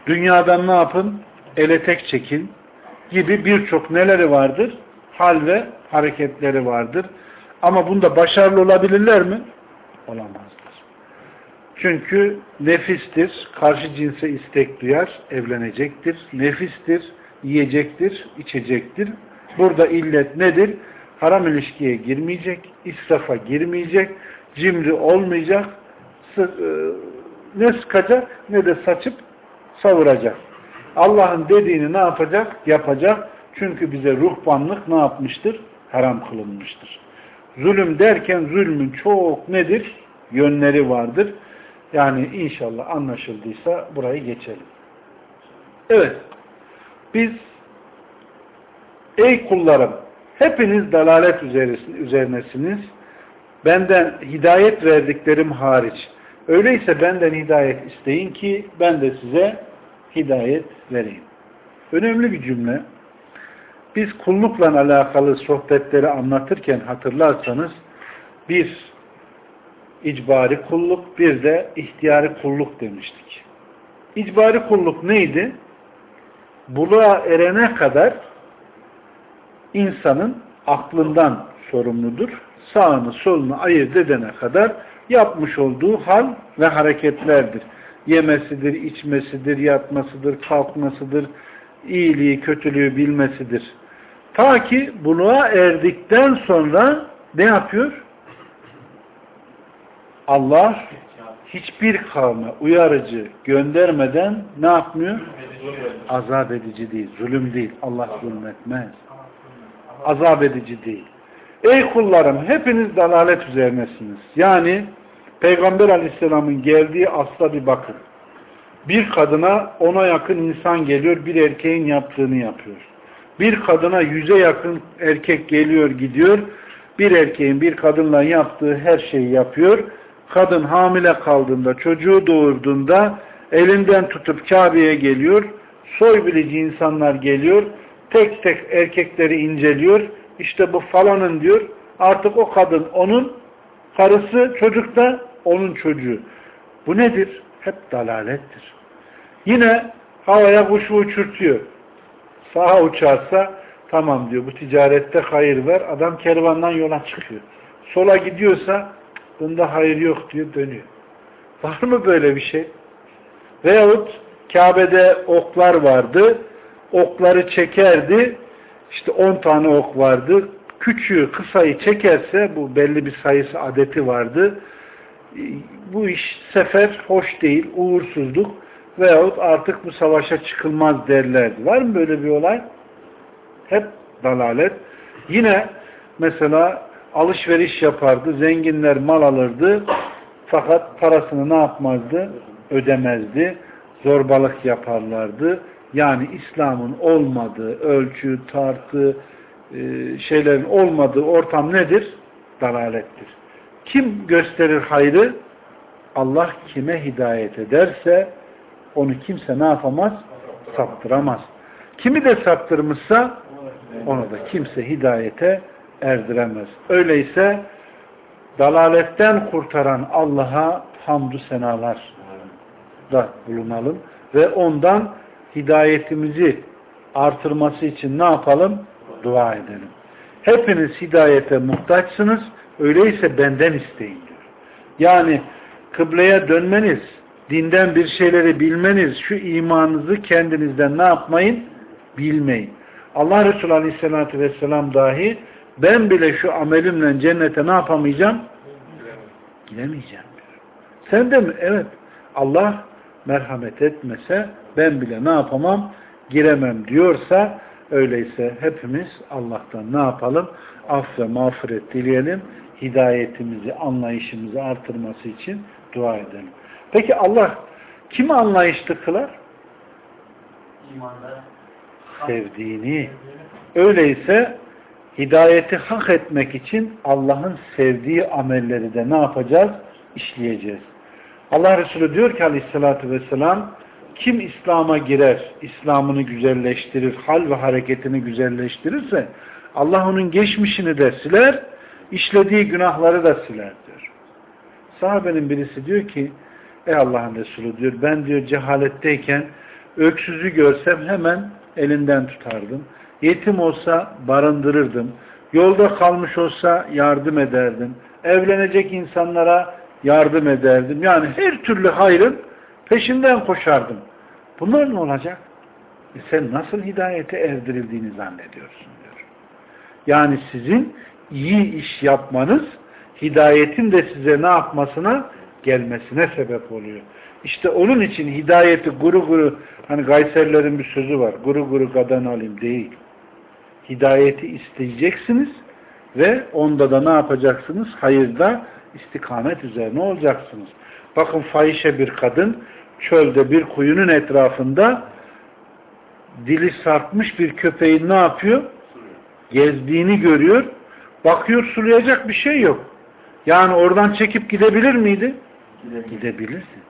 Dünyadan ne yapın? Ele tek çekin. Gibi birçok neleri vardır? Hal ve hareketleri vardır. Ama bunda başarılı olabilirler mi? Olamazlar. Çünkü nefistir, karşı cinse istek duyar, evlenecektir. Nefistir, yiyecektir, içecektir. Burada illet nedir? Haram ilişkiye girmeyecek, israfa girmeyecek, cimri olmayacak, ne sıkacak ne de saçıp savuracak. Allah'ın dediğini ne yapacak? Yapacak. Çünkü bize ruhbanlık ne yapmıştır? Haram kılınmıştır. Zulüm derken zulmün çok nedir? Yönleri vardır. Yani inşallah anlaşıldıysa burayı geçelim. Evet. Biz ey kullarım hepiniz dalalet üzerinesiniz. Benden hidayet verdiklerim hariç. Öyleyse benden hidayet isteyin ki ben de size hidayet vereyim. Önemli bir cümle. Biz kullukla alakalı sohbetleri anlatırken hatırlarsanız bir icbari kulluk bir de ihtiyari kulluk demiştik. İcbari kulluk neydi? Buluğa erene kadar insanın aklından sorumludur. Sağını solunu ayırt edene kadar yapmış olduğu hal ve hareketlerdir. Yemesidir, içmesidir, yatmasıdır, kalkmasıdır, iyiliği, kötülüğü bilmesidir. Ta ki buluğa erdikten sonra ne yapıyor? Allah hiçbir kavme uyarıcı göndermeden ne yapmıyor? Azap edici değil, zulüm değil. Allah zulmetmez. Azap edici değil. Ey kullarım hepiniz dalalet üzerinesiniz. Yani Peygamber aleyhisselamın geldiği asla bir bakın. Bir kadına ona yakın insan geliyor, bir erkeğin yaptığını yapıyor. Bir kadına yüze yakın erkek geliyor gidiyor. Bir erkeğin bir kadınla yaptığı her şeyi yapıyor. Kadın hamile kaldığında, çocuğu doğurduğunda elinden tutup Kabe'ye geliyor. Soy bilici insanlar geliyor. Tek tek erkekleri inceliyor. İşte bu falanın diyor. Artık o kadın onun karısı, çocuk da onun çocuğu. Bu nedir? Hep dalalettir. Yine havaya kuşu uçurtuyor. Sağa uçarsa tamam diyor bu ticarette hayır ver. Adam kervandan yola çıkıyor. Sola gidiyorsa bunda hayır yok diyor dönüyor. Var mı böyle bir şey? Veyahut Kabe'de oklar vardı. Okları çekerdi. İşte 10 tane ok vardı. Küçüğü kısayı çekerse bu belli bir sayısı adeti vardı. Bu iş sefer hoş değil, uğursuzluk veyahut artık bu savaşa çıkılmaz derlerdi. Var mı böyle bir olay? Hep dalalet. Yine mesela alışveriş yapardı, zenginler mal alırdı fakat parasını ne yapmazdı? Ödemezdi. Zorbalık yaparlardı. Yani İslam'ın olmadığı ölçü, tartı, e, şeylerin olmadığı ortam nedir? Dalalettir. Kim gösterir hayrı? Allah kime hidayet ederse onu kimse ne yapamaz? Saptıramaz. Kimi de saptırmışsa onu da kimse hidayete erdiremez. Öyleyse dalaletten kurtaran Allah'a hamdü senalar da bulunalım ve ondan hidayetimizi artırması için ne yapalım? Dua edelim. Hepiniz hidayete muhtaçsınız. Öyleyse benden isteyin diyor. Yani kıbleye dönmeniz, dinden bir şeyleri bilmeniz, şu imanınızı kendinizden ne yapmayın? Bilmeyin. Allah Resulü Aleyhisselatü Vesselam dahi ben bile şu amelimle cennete ne yapamayacağım? Gidemeyeceğim. Sen de mi? Evet. Allah merhamet etmese ben bile ne yapamam? Giremem diyorsa öyleyse hepimiz Allah'tan ne yapalım? Af ve mağfiret dileyelim. Hidayetimizi, anlayışımızı artırması için dua edelim. Peki Allah kimi anlayışlı kılar? İmanda. Sevdiğini. Öyleyse hidayeti hak etmek için Allah'ın sevdiği amelleri de ne yapacağız? İşleyeceğiz. Allah Resulü diyor ki aleyhissalatü vesselam kim İslam'a girer, İslam'ını güzelleştirir, hal ve hareketini güzelleştirirse Allah onun geçmişini de siler, işlediği günahları da siler diyor. Sahabenin birisi diyor ki ey Allah'ın Resulü diyor ben diyor cehaletteyken öksüzü görsem hemen elinden tutardım. Yetim olsa barındırırdım. Yolda kalmış olsa yardım ederdim. Evlenecek insanlara yardım ederdim. Yani her türlü hayrın peşinden koşardım. Bunlar ne olacak? E sen nasıl hidayete erdirildiğini zannediyorsun diyor. Yani sizin iyi iş yapmanız hidayetin de size ne yapmasına gelmesine sebep oluyor. İşte onun için hidayeti guru guru hani Gayserlerin bir sözü var. Guru guru gadan alim değil. Hidayeti isteyeceksiniz ve onda da ne yapacaksınız? Hayırda istikamet üzerine olacaksınız. Bakın fahişe bir kadın çölde bir kuyunun etrafında dili sarkmış bir köpeğin ne yapıyor? Gezdiğini görüyor. Bakıyor sulayacak bir şey yok. Yani oradan çekip gidebilir miydi? Gidebilirdi.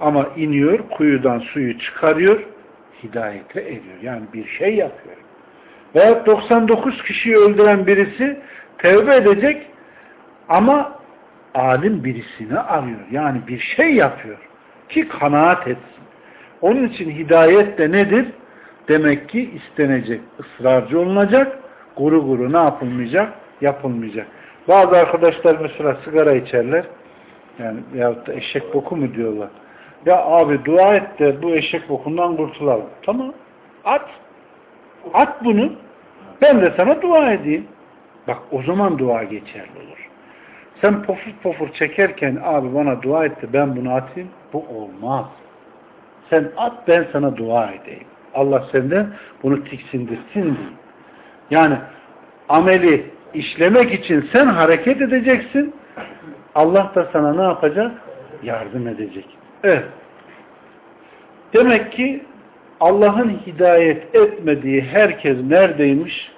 Ama iniyor, kuyudan suyu çıkarıyor, hidayete ediyor. Yani bir şey yapıyor. Veya 99 kişiyi öldüren birisi tevbe edecek ama alim birisini arıyor. Yani bir şey yapıyor ki kanaat etsin. Onun için hidayet de nedir? Demek ki istenecek, ısrarcı olunacak, guru guru ne yapılmayacak? Yapılmayacak. Bazı arkadaşlar mesela sigara içerler. Yani veyahut da eşek boku mu diyorlar. Ya abi dua et de bu eşek bokundan kurtulalım. Tamam. At. At bunu. Ben de sana dua edeyim. Bak o zaman dua geçerli olur. Sen pofur pofur çekerken abi bana dua etti ben bunu atayım. Bu olmaz. Sen at ben sana dua edeyim. Allah senden bunu tiksindirsin diye. Yani ameli işlemek için sen hareket edeceksin. Allah da sana ne yapacak? Yardım edecek. Evet. Demek ki Allah'ın hidayet etmediği herkes neredeymiş?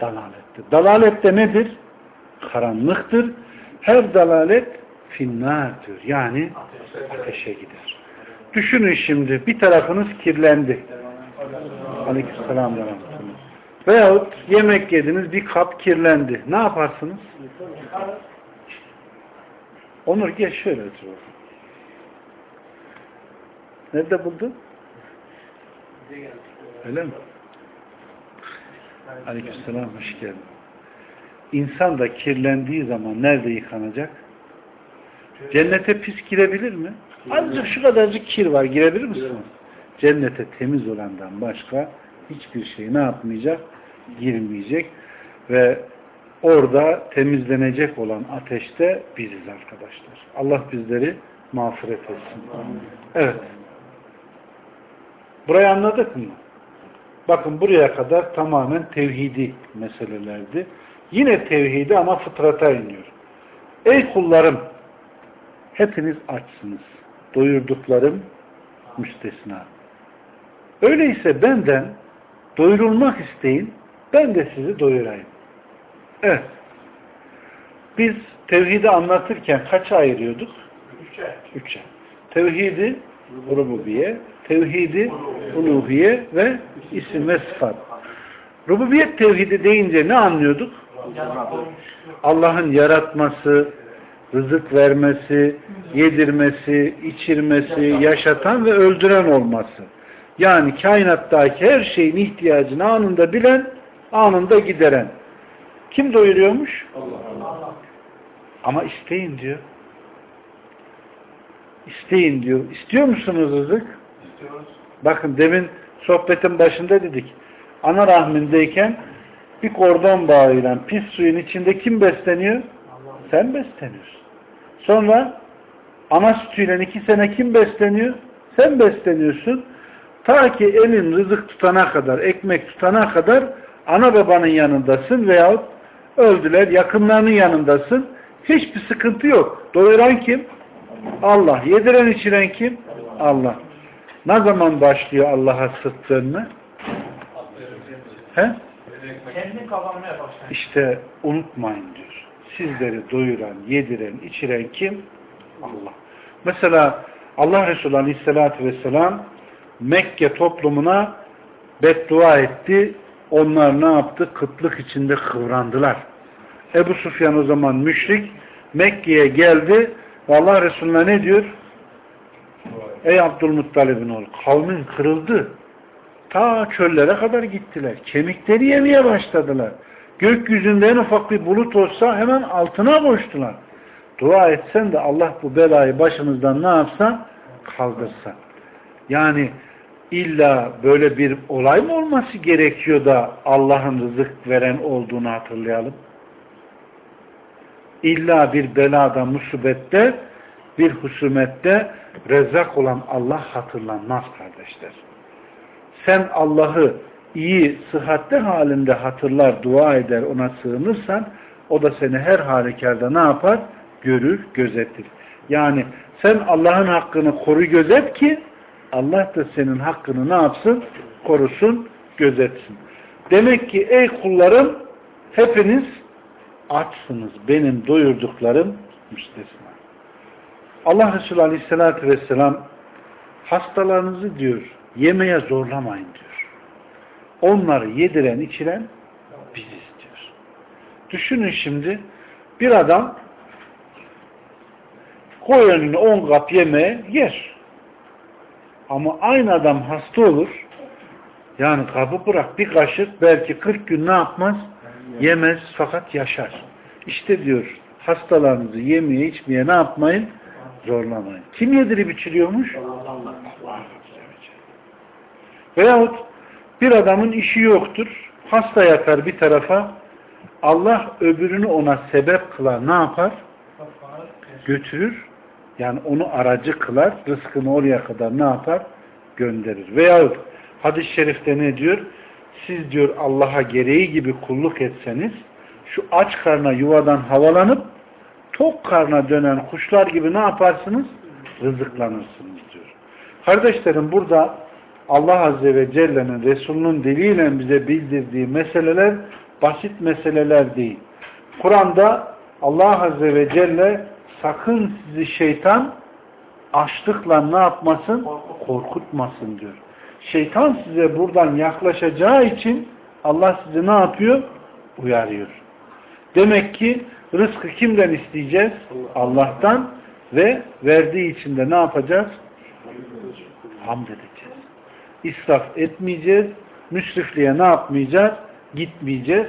Dalalette. Dalalette nedir? Karanlıktır. Her dalalet finnârdür. Yani ateşe gider. Düşünün şimdi bir tarafınız kirlendi. Aleykümselam. Veyahut yemek yediniz bir kap kirlendi. Ne yaparsınız? Onur gel şöyle otur. Nerede buldun? Öyle mi? Aleykümselam hoş geldin. İnsan da kirlendiği zaman nerede yıkanacak? Cennete pis girebilir mi? Azıcık şu kadarcık kir var. Girebilir misiniz? Cennete temiz olandan başka hiçbir şey ne yapmayacak? Girmeyecek. Ve orada temizlenecek olan ateşte biziz arkadaşlar. Allah bizleri mağfiret etsin. Evet. Burayı anladık mı? Bakın buraya kadar tamamen tevhidi meselelerdi. Yine tevhidi ama fıtrata iniyor. Ey kullarım hepiniz açsınız. Doyurduklarım müstesna. Öyleyse benden doyurulmak isteyin ben de sizi doyurayım. Evet. Biz tevhidi anlatırken kaça ayırıyorduk? Üçe. Üçe. Tevhidi rububiye, tevhidi uluhiye ve isim ve sıfat. Rububiyet tevhidi deyince ne anlıyorduk? Allah'ın yaratması, rızık vermesi, yedirmesi, içirmesi, yaşatan ve öldüren olması. Yani kainattaki her şeyin ihtiyacını anında bilen, anında gideren. Kim doyuruyormuş? Ama isteyin diyor. İsteyin diyor. İstiyor musunuz rızık? Bakın demin sohbetin başında dedik. Ana rahmindeyken bir kordon bağıyla pis suyun içinde kim besleniyor? Sen besleniyorsun. Sonra ana sütüyle iki sene kim besleniyor? Sen besleniyorsun. Ta ki elin rızık tutana kadar, ekmek tutana kadar ana babanın yanındasın veyahut öldüler, yakınlarının yanındasın. Hiçbir sıkıntı yok. Doyuran kim? Allah. Yediren içiren kim? Allah. Ne zaman başlıyor Allah'a dönme? He? Kendi kazanmaya başlayın. İşte unutmayın diyor. Sizleri doyuran, yediren, içiren kim? Allah. Mesela Allah Resulü Aleyhisselatü Vesselam Mekke toplumuna beddua etti. Onlar ne yaptı? Kıtlık içinde kıvrandılar. Ebu Sufyan o zaman müşrik Mekke'ye geldi ve Allah Resulüne ne diyor? Ey Abdülmuttalib'in oğlu kavmin kırıldı. Ta çöllere kadar gittiler. Kemikleri yemeye başladılar. Gökyüzünde en ufak bir bulut olsa hemen altına koştular. Dua etsen de Allah bu belayı başımızdan ne yapsa? Kaldırsa. Yani illa böyle bir olay mı olması gerekiyor da Allah'ın rızık veren olduğunu hatırlayalım? İlla bir belada, musibette, bir husumette rezzak olan Allah hatırlanmaz kardeşler. Sen Allah'ı iyi, sıhhatli halinde hatırlar, dua eder, ona sığınırsan o da seni her halükarda ne yapar? Görür, gözetir. Yani sen Allah'ın hakkını koru gözet ki Allah da senin hakkını ne yapsın? Korusun, gözetsin. Demek ki ey kullarım hepiniz açsınız. Benim doyurduklarım müstesna. Allah Resulü Aleyhisselatü Vesselam hastalarınızı diyor yemeye zorlamayın diyor. Onları yediren içiren biziz diyor. Düşünün şimdi bir adam koy önüne on kap yemeğe yer. Ama aynı adam hasta olur. Yani kabı bırak bir kaşık belki 40 gün ne yapmaz? Yemez fakat yaşar. İşte diyor hastalarınızı yemeye içmeye ne yapmayın? Zorlamayın. Kim yedirip içiriyormuş? Allah. Veyahut bir adamın işi yoktur. Hasta yatar bir tarafa. Allah öbürünü ona sebep kılar. Ne yapar? Götürür. Yani onu aracı kılar. Rızkını oraya kadar ne yapar? Gönderir. Veyahut hadis-i şerifte ne diyor? Siz diyor Allah'a gereği gibi kulluk etseniz şu aç karna yuvadan havalanıp tok karna dönen kuşlar gibi ne yaparsınız? Rızıklanırsınız diyor. Kardeşlerim burada Allah Azze ve Celle'nin Resulünün diliyle bize bildirdiği meseleler basit meseleler değil. Kur'an'da Allah Azze ve Celle sakın sizi şeytan açlıkla ne yapmasın? Korkutmasın diyor. Şeytan size buradan yaklaşacağı için Allah sizi ne yapıyor? Uyarıyor. Demek ki rızkı kimden isteyeceğiz? Allah'tan ve verdiği için de ne yapacağız? Hamd edeceğiz. İsraf etmeyeceğiz. Müsrifliğe ne yapmayacağız? Gitmeyeceğiz.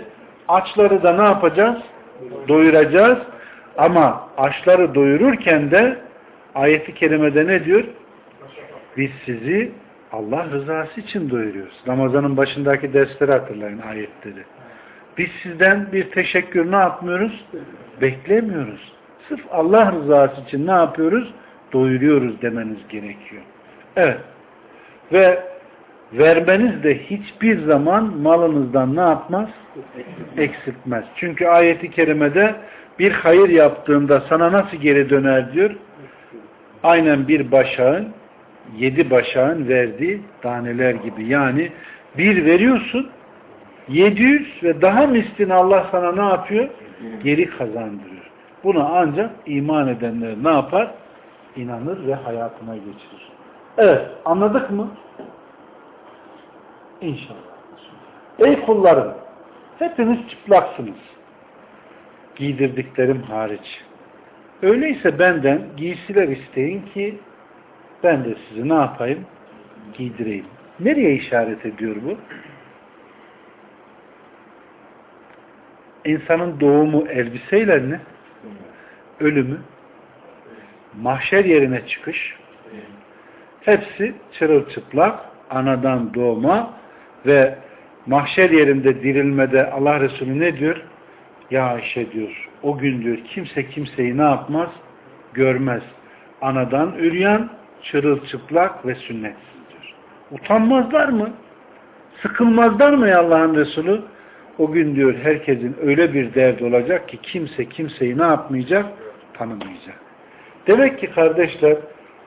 Açları da ne yapacağız? Doyuracağız. Ama açları doyururken de ayeti kerimede ne diyor? Biz sizi Allah rızası için doyuruyoruz. Ramazanın başındaki dersleri hatırlayın ayetleri. Biz sizden bir teşekkür ne yapmıyoruz? Beklemiyoruz. Sırf Allah rızası için ne yapıyoruz? Doyuruyoruz demeniz gerekiyor. Evet. Ve vermeniz de hiçbir zaman malınızdan ne yapmaz? Eksiltmez. Çünkü ayeti kerimede bir hayır yaptığında sana nasıl geri döner diyor? Aynen bir başağın yedi başağın verdiği taneler gibi. Yani bir veriyorsun 700 ve daha mislini Allah sana ne yapıyor? Geri kazandırıyor. Buna ancak iman edenler ne yapar? İnanır ve hayatına geçirir. Evet. Anladık mı? İnşallah. Ey kullarım hepiniz çıplaksınız. Giydirdiklerim hariç. Öyleyse benden giysiler isteyin ki ben de sizi ne yapayım? Giydireyim. Nereye işaret ediyor bu? İnsanın doğumu elbiseyle mi? Ölümü, mahşer yerine çıkış, hepsi çırılçıplak, anadan doğma ve mahşer yerinde dirilmede Allah Resulü ne diyor? Ya Ayşe diyor, o gün diyor kimse kimseyi ne yapmaz? Görmez. Anadan üryan, çırılçıplak ve sünnetsiz. Utanmazlar mı? Sıkılmazlar mı ya Allah'ın Resulü? O gün diyor herkesin öyle bir derdi olacak ki kimse kimseyi ne yapmayacak? Tanımayacak. Demek ki kardeşler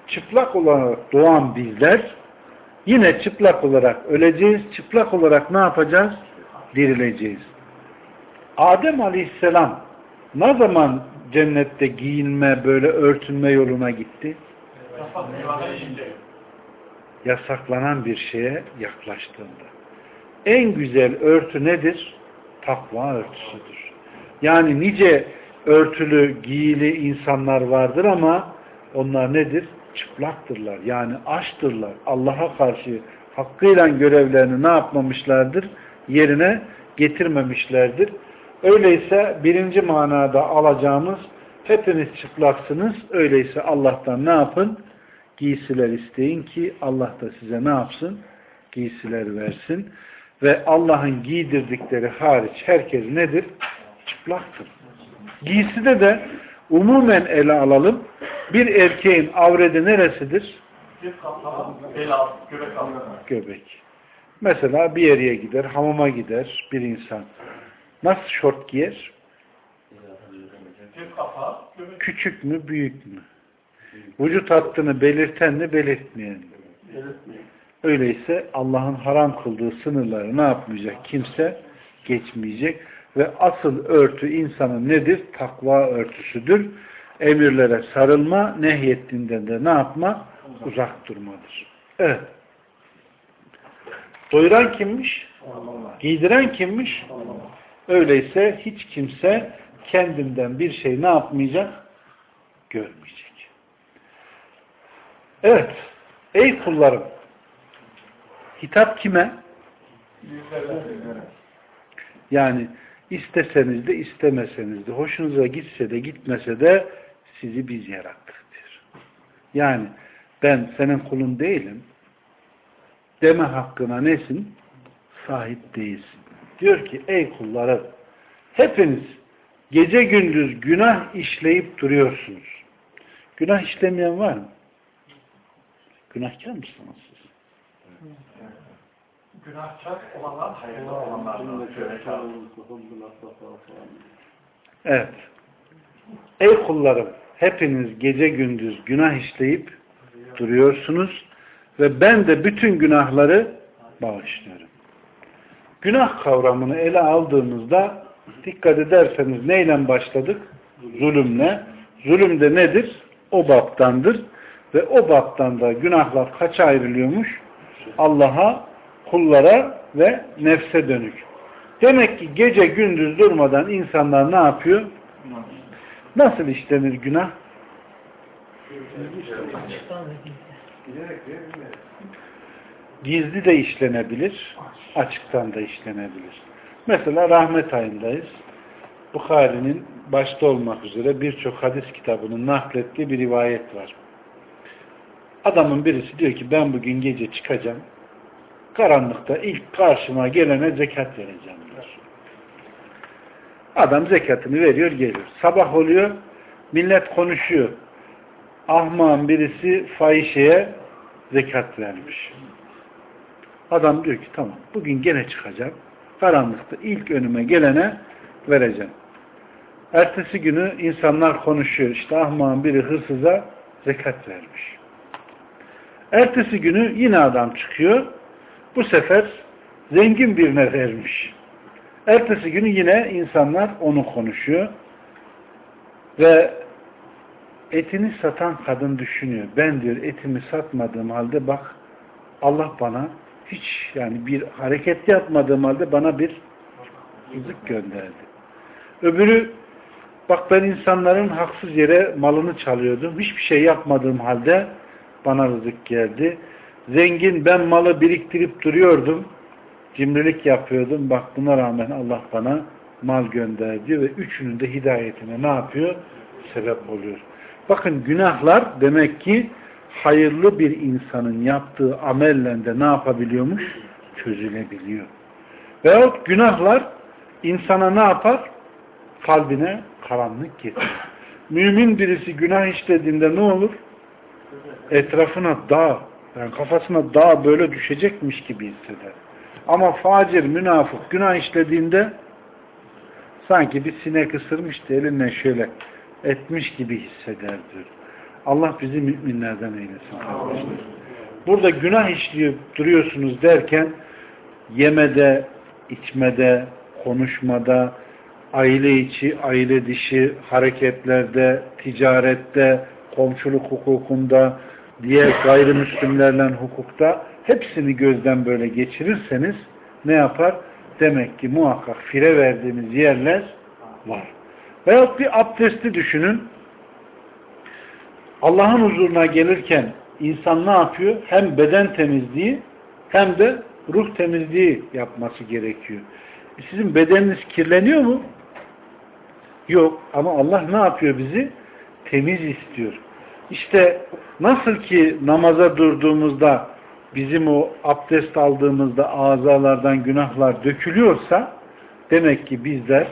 çıplak olarak doğan bizler yine çıplak olarak öleceğiz. Çıplak olarak ne yapacağız? Dirileceğiz. Adem Aleyhisselam ne zaman cennette giyinme, böyle örtünme yoluna gitti? Yasaklanan bir şeye yaklaştığında. En güzel örtü nedir? Takva örtüsüdür. Yani nice örtülü, giyili insanlar vardır ama onlar nedir? Çıplaktırlar. Yani açtırlar. Allah'a karşı hakkıyla görevlerini ne yapmamışlardır? Yerine getirmemişlerdir. Öyleyse birinci manada alacağımız hepiniz çıplaksınız. Öyleyse Allah'tan ne yapın? Giysiler isteyin ki Allah da size ne yapsın? Giysiler versin. Ve Allah'ın giydirdikleri hariç herkes nedir? Çıplaktır. Giyside de umumen ele alalım. Bir erkeğin avredi neresidir? Göbek. Mesela bir yere gider, hamama gider bir insan. Nasıl şort giyer? Küçük mü, büyük mü? Vücut hattını belirten mi, belirtmeyen mi? Öyleyse Allah'ın haram kıldığı sınırları ne yapmayacak? Kimse geçmeyecek. Ve asıl örtü insanın nedir? Takva örtüsüdür. Emirlere sarılma, nehyettiğinden de ne yapma? Uzak durmadır. Evet. Doyuran kimmiş? Giydiren kimmiş? Öyleyse hiç kimse kendinden bir şey ne yapmayacak? Görmeyecek. Evet. Ey kullarım hitap kime? Yani isteseniz de istemeseniz de hoşunuza gitse de gitmese de sizi biz yarattık diyor. Yani ben senin kulun değilim deme hakkına nesin? Sahip değilsin. Diyor ki ey kullarım hepiniz gece gündüz günah işleyip duruyorsunuz. Günah işlemeyen var mı? Günahkar mısınız siz? Günahkar olanlar hayırlı olanlardan. Evet. Ey kullarım hepiniz gece gündüz günah işleyip duruyorsunuz ve ben de bütün günahları bağışlıyorum. Günah kavramını ele aldığımızda dikkat ederseniz neyle başladık? Zulümle. Zulüm de nedir? O baptandır. Ve o baptan da günahlar kaça ayrılıyormuş? Allah'a, kullara ve nefse dönük. Demek ki gece gündüz durmadan insanlar ne yapıyor? Nasıl işlenir günah? Gizli de işlenebilir, açıktan da işlenebilir. Mesela rahmet ayındayız. Bukhari'nin başta olmak üzere birçok hadis kitabının naklettiği bir rivayet var. Adamın birisi diyor ki ben bugün gece çıkacağım. Karanlıkta ilk karşıma gelene zekat vereceğim diyor. Adam zekatını veriyor geliyor. Sabah oluyor millet konuşuyor. Ahmağın birisi fahişeye zekat vermiş. Adam diyor ki tamam bugün gene çıkacağım. Karanlıkta ilk önüme gelene vereceğim. Ertesi günü insanlar konuşuyor. İşte ahmağın biri hırsıza zekat vermiş. Ertesi günü yine adam çıkıyor. Bu sefer zengin birine vermiş. Ertesi günü yine insanlar onu konuşuyor. Ve etini satan kadın düşünüyor. Ben diyor etimi satmadığım halde bak Allah bana hiç yani bir hareket yapmadığım halde bana bir rızık gönderdi. Öbürü bak ben insanların haksız yere malını çalıyordum. Hiçbir şey yapmadığım halde bana rızık geldi. Zengin ben malı biriktirip duruyordum. Cimrilik yapıyordum. Bak buna rağmen Allah bana mal gönderdi ve üçünün de hidayetine ne yapıyor? Sebep oluyor. Bakın günahlar demek ki hayırlı bir insanın yaptığı amelle de ne yapabiliyormuş? Çözülebiliyor. Veyahut günahlar insana ne yapar? Kalbine karanlık getirir. Mümin birisi günah işlediğinde ne olur? Etrafına dağ, yani kafasına dağ böyle düşecekmiş gibi hisseder. Ama facir, münafık günah işlediğinde sanki bir sinek ısırmış da elinden şöyle etmiş gibi hisseder diyor. Allah bizi müminlerden eylesin kardeşler. Burada günah işleyip duruyorsunuz derken yemede, içmede, konuşmada, aile içi, aile dışı hareketlerde, ticarette, komşuluk hukukunda, diğer gayrimüslimlerle hukukta hepsini gözden böyle geçirirseniz ne yapar? Demek ki muhakkak fire verdiğimiz yerler var. Veyahut bir abdesti düşünün. Allah'ın huzuruna gelirken insan ne yapıyor? Hem beden temizliği hem de ruh temizliği yapması gerekiyor. Sizin bedeniniz kirleniyor mu? Yok. Ama Allah ne yapıyor bizi? Temiz istiyor. İşte nasıl ki namaza durduğumuzda bizim o abdest aldığımızda azalardan günahlar dökülüyorsa demek ki bizler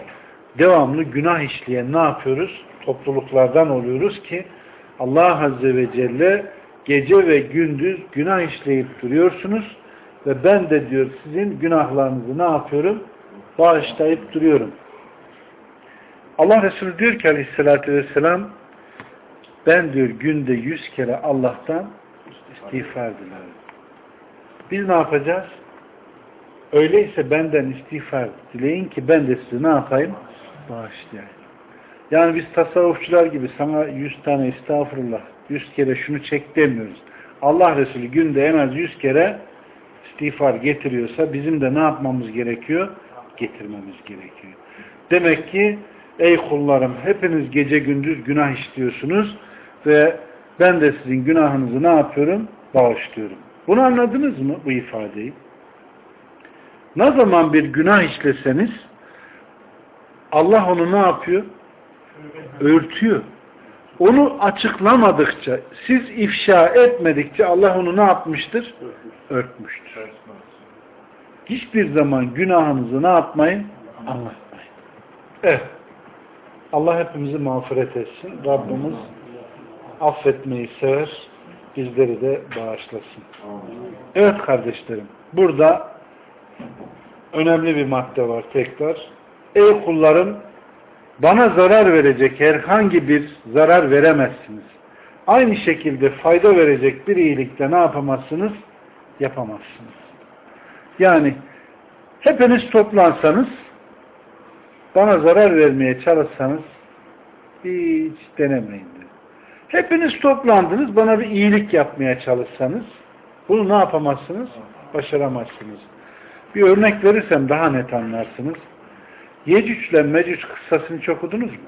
devamlı günah işleyen ne yapıyoruz? Topluluklardan oluyoruz ki Allah Azze ve Celle gece ve gündüz günah işleyip duruyorsunuz ve ben de diyor sizin günahlarınızı ne yapıyorum? Bağışlayıp duruyorum. Allah Resulü diyor ki aleyhissalatü vesselam ben diyor günde yüz kere Allah'tan istiğfar dilerim. Biz ne yapacağız? Öyleyse benden istiğfar dileyin ki ben de sizi ne yapayım? Bağışlayayım. Yani biz tasavvufçular gibi sana yüz tane estağfurullah, yüz kere şunu çek demiyoruz. Allah Resulü günde en az yüz kere istiğfar getiriyorsa bizim de ne yapmamız gerekiyor? Getirmemiz gerekiyor. Demek ki ey kullarım hepiniz gece gündüz günah işliyorsunuz ve ben de sizin günahınızı ne yapıyorum? Bağışlıyorum. Bunu anladınız mı bu ifadeyi? Ne zaman bir günah işleseniz Allah onu ne yapıyor? Örtüyor. Onu açıklamadıkça, siz ifşa etmedikçe Allah onu ne yapmıştır? Örtmüştür. Hiçbir zaman günahınızı ne yapmayın? Anlatmayın. Evet. Allah hepimizi mağfiret etsin. Rabbimiz affetmeyi sever. Bizleri de bağışlasın. Evet kardeşlerim. Burada önemli bir madde var tekrar. Ey kullarım bana zarar verecek herhangi bir zarar veremezsiniz. aynı şekilde fayda verecek bir iyilikte ne yapamazsınız? Yapamazsınız. Yani hepiniz toplansanız bana zarar vermeye çalışsanız hiç denemeyin diyor. Hepiniz toplandınız bana bir iyilik yapmaya çalışsanız bunu ne yapamazsınız? Başaramazsınız. Bir örnek verirsem daha net anlarsınız. Yecüc ile Mecüc kıssasını çok okudunuz mu?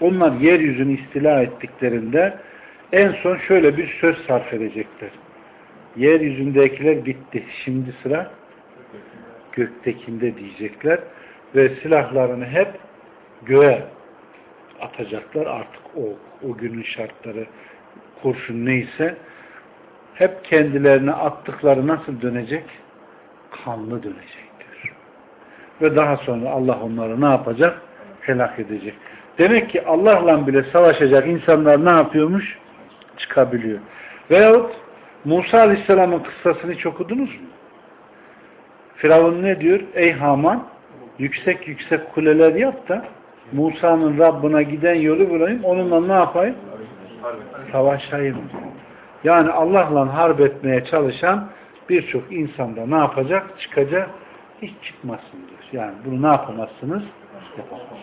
Onlar yeryüzünü istila ettiklerinde en son şöyle bir söz sarf edecekler. Yeryüzündekiler bitti. Şimdi sıra göktekinde diyecekler. Ve silahlarını hep göğe atacaklar. Artık o, o günün şartları kurşun neyse hep kendilerine attıkları nasıl dönecek? Kanlı dönecektir. Ve daha sonra Allah onları ne yapacak? Helak edecek. Demek ki Allah'la bile savaşacak insanlar ne yapıyormuş? Çıkabiliyor. Veyahut Musa Aleyhisselam'ın kıssasını hiç okudunuz mu? Firavun ne diyor? Ey Haman yüksek yüksek kuleler yap da Musa'nın Rabbına giden yolu bulayım. Onunla ne yapayım? Savaşayım. Yani Allah'la harp etmeye çalışan birçok insanda ne yapacak? Çıkacak. Hiç çıkmasın diyor. Yani bunu ne yapamazsınız? Yapamazsınız.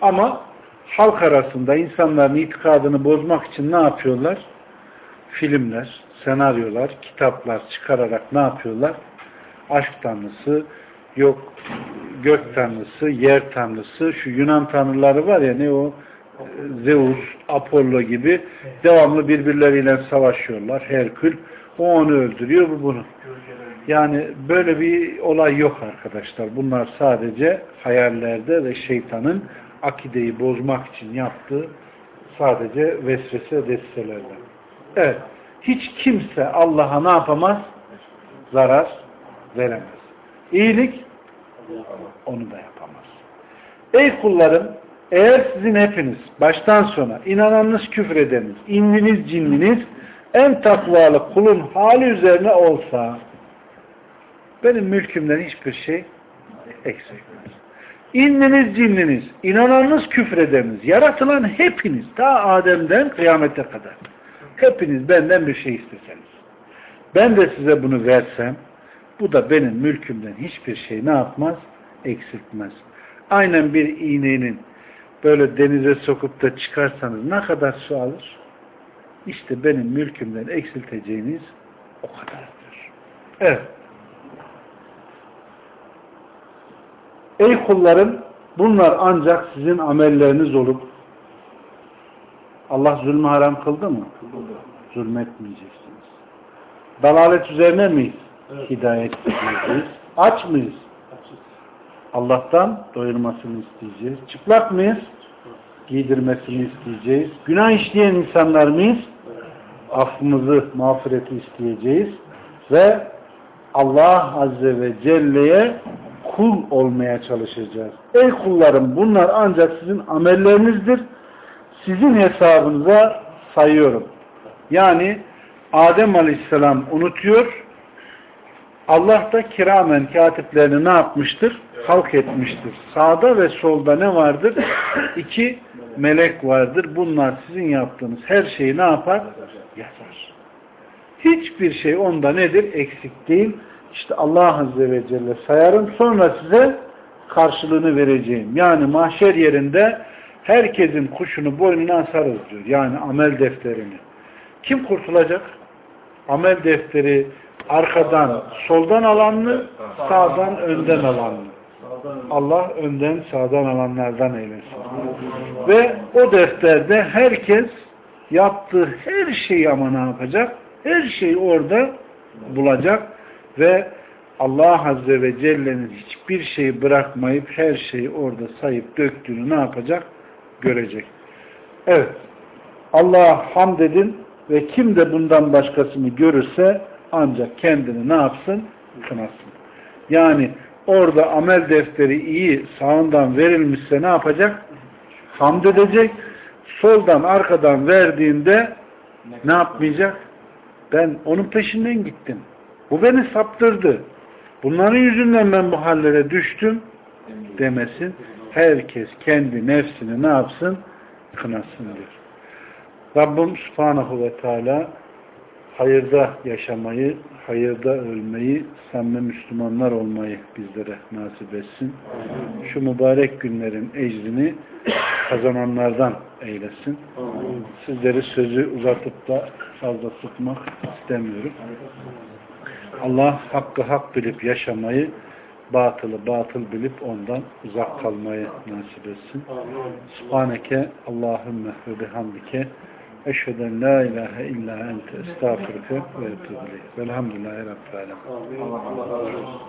Ama halk arasında insanların itikadını bozmak için ne yapıyorlar? Filmler, senaryolar, kitaplar çıkararak ne yapıyorlar? Aşk tanrısı, yok gök tanrısı, yer tanrısı, şu Yunan tanrıları var ya ne o? Zeus, Apollo gibi devamlı birbirleriyle savaşıyorlar. Herkül, o onu öldürüyor, bu bunu. Yani böyle bir olay yok arkadaşlar. Bunlar sadece hayallerde ve şeytanın akideyi bozmak için yaptığı sadece vesvese destelerden. Evet. Hiç kimse Allah'a ne yapamaz? Zarar veremez. İyilik onu da yapamaz. Ey kullarım eğer sizin hepiniz baştan sona inananınız küfredeniz, inliniz cinliniz en takvalı kulun hali üzerine olsa benim mülkümden hiçbir şey eksilmez. İnniniz cinliniz, inananınız küfredeniz, yaratılan hepiniz ta Adem'den kıyamete kadar hepiniz benden bir şey isteseniz ben de size bunu versem bu da benim mülkümden hiçbir şey ne yapmaz? Eksiltmez. Aynen bir iğnenin böyle denize sokup da çıkarsanız ne kadar su alır? İşte benim mülkümden eksilteceğiniz o kadardır. Evet. Ey kullarım bunlar ancak sizin amelleriniz olup Allah zulmü haram kıldı mı? Kıldı. Zulmetmeyeceksiniz. Dalalet üzerine miyiz? Evet. Hidayet isteyeceğiz. Aç mıyız? Açız. Allah'tan doyurmasını isteyeceğiz. Çıplak mıyız? Giydirmesini isteyeceğiz. Günah işleyen insanlar mıyız? Evet. Affımızı, mağfireti isteyeceğiz. Ve Allah Azze ve Celle'ye kul olmaya çalışacağız. Ey kullarım bunlar ancak sizin amellerinizdir. Sizin hesabınıza sayıyorum. Yani Adem Aleyhisselam unutuyor. Allah da kiramen katiplerini ne yapmıştır? Halk etmiştir. Sağda ve solda ne vardır? (coughs) İki melek vardır. Bunlar sizin yaptığınız her şeyi ne yapar? Yazar. Hiçbir şey onda nedir? Eksik değil. İşte Allah Azze ve Celle sayarım. Sonra size karşılığını vereceğim. Yani mahşer yerinde herkesin kuşunu boynuna asarız diyor. Yani amel defterini. Kim kurtulacak? Amel defteri arkadan, soldan alan mı? Sağdan, önden alan mı? Allah önden, sağdan alanlardan eylesin. Ve o defterde herkes yaptığı her şeyi ama ne yapacak? Her şeyi orada bulacak ve Allah Azze ve Celle'nin hiçbir şeyi bırakmayıp her şeyi orada sayıp döktüğünü ne yapacak? Görecek. Evet. Allah'a hamd edin ve kim de bundan başkasını görürse ancak kendini ne yapsın? Kınasın. Yani orada amel defteri iyi sağından verilmişse ne yapacak? Hamd edecek. Soldan arkadan verdiğinde ne yapmayacak? Ben onun peşinden gittim. Bu beni saptırdı. Bunların yüzünden ben bu hallere düştüm demesin. Herkes kendi nefsini ne yapsın? Kınasın diyor. Rabbim Subhanahu ve Teala hayırda yaşamayı, hayırda ölmeyi, samimi Müslümanlar olmayı bizlere nasip etsin. Şu mübarek günlerin ecrini kazananlardan eylesin. Sizleri sözü uzatıp da fazla sıkmak istemiyorum. Allah hakkı hak bilip yaşamayı, batılı batıl bilip ondan uzak kalmayı nasip etsin. Subhaneke Allahümme ve bihamdike eşheden la ilahe illa ente estağfurke ve etubu ileyh. Velhamdülillahi Rabbil. Amin. Allah razı olsun.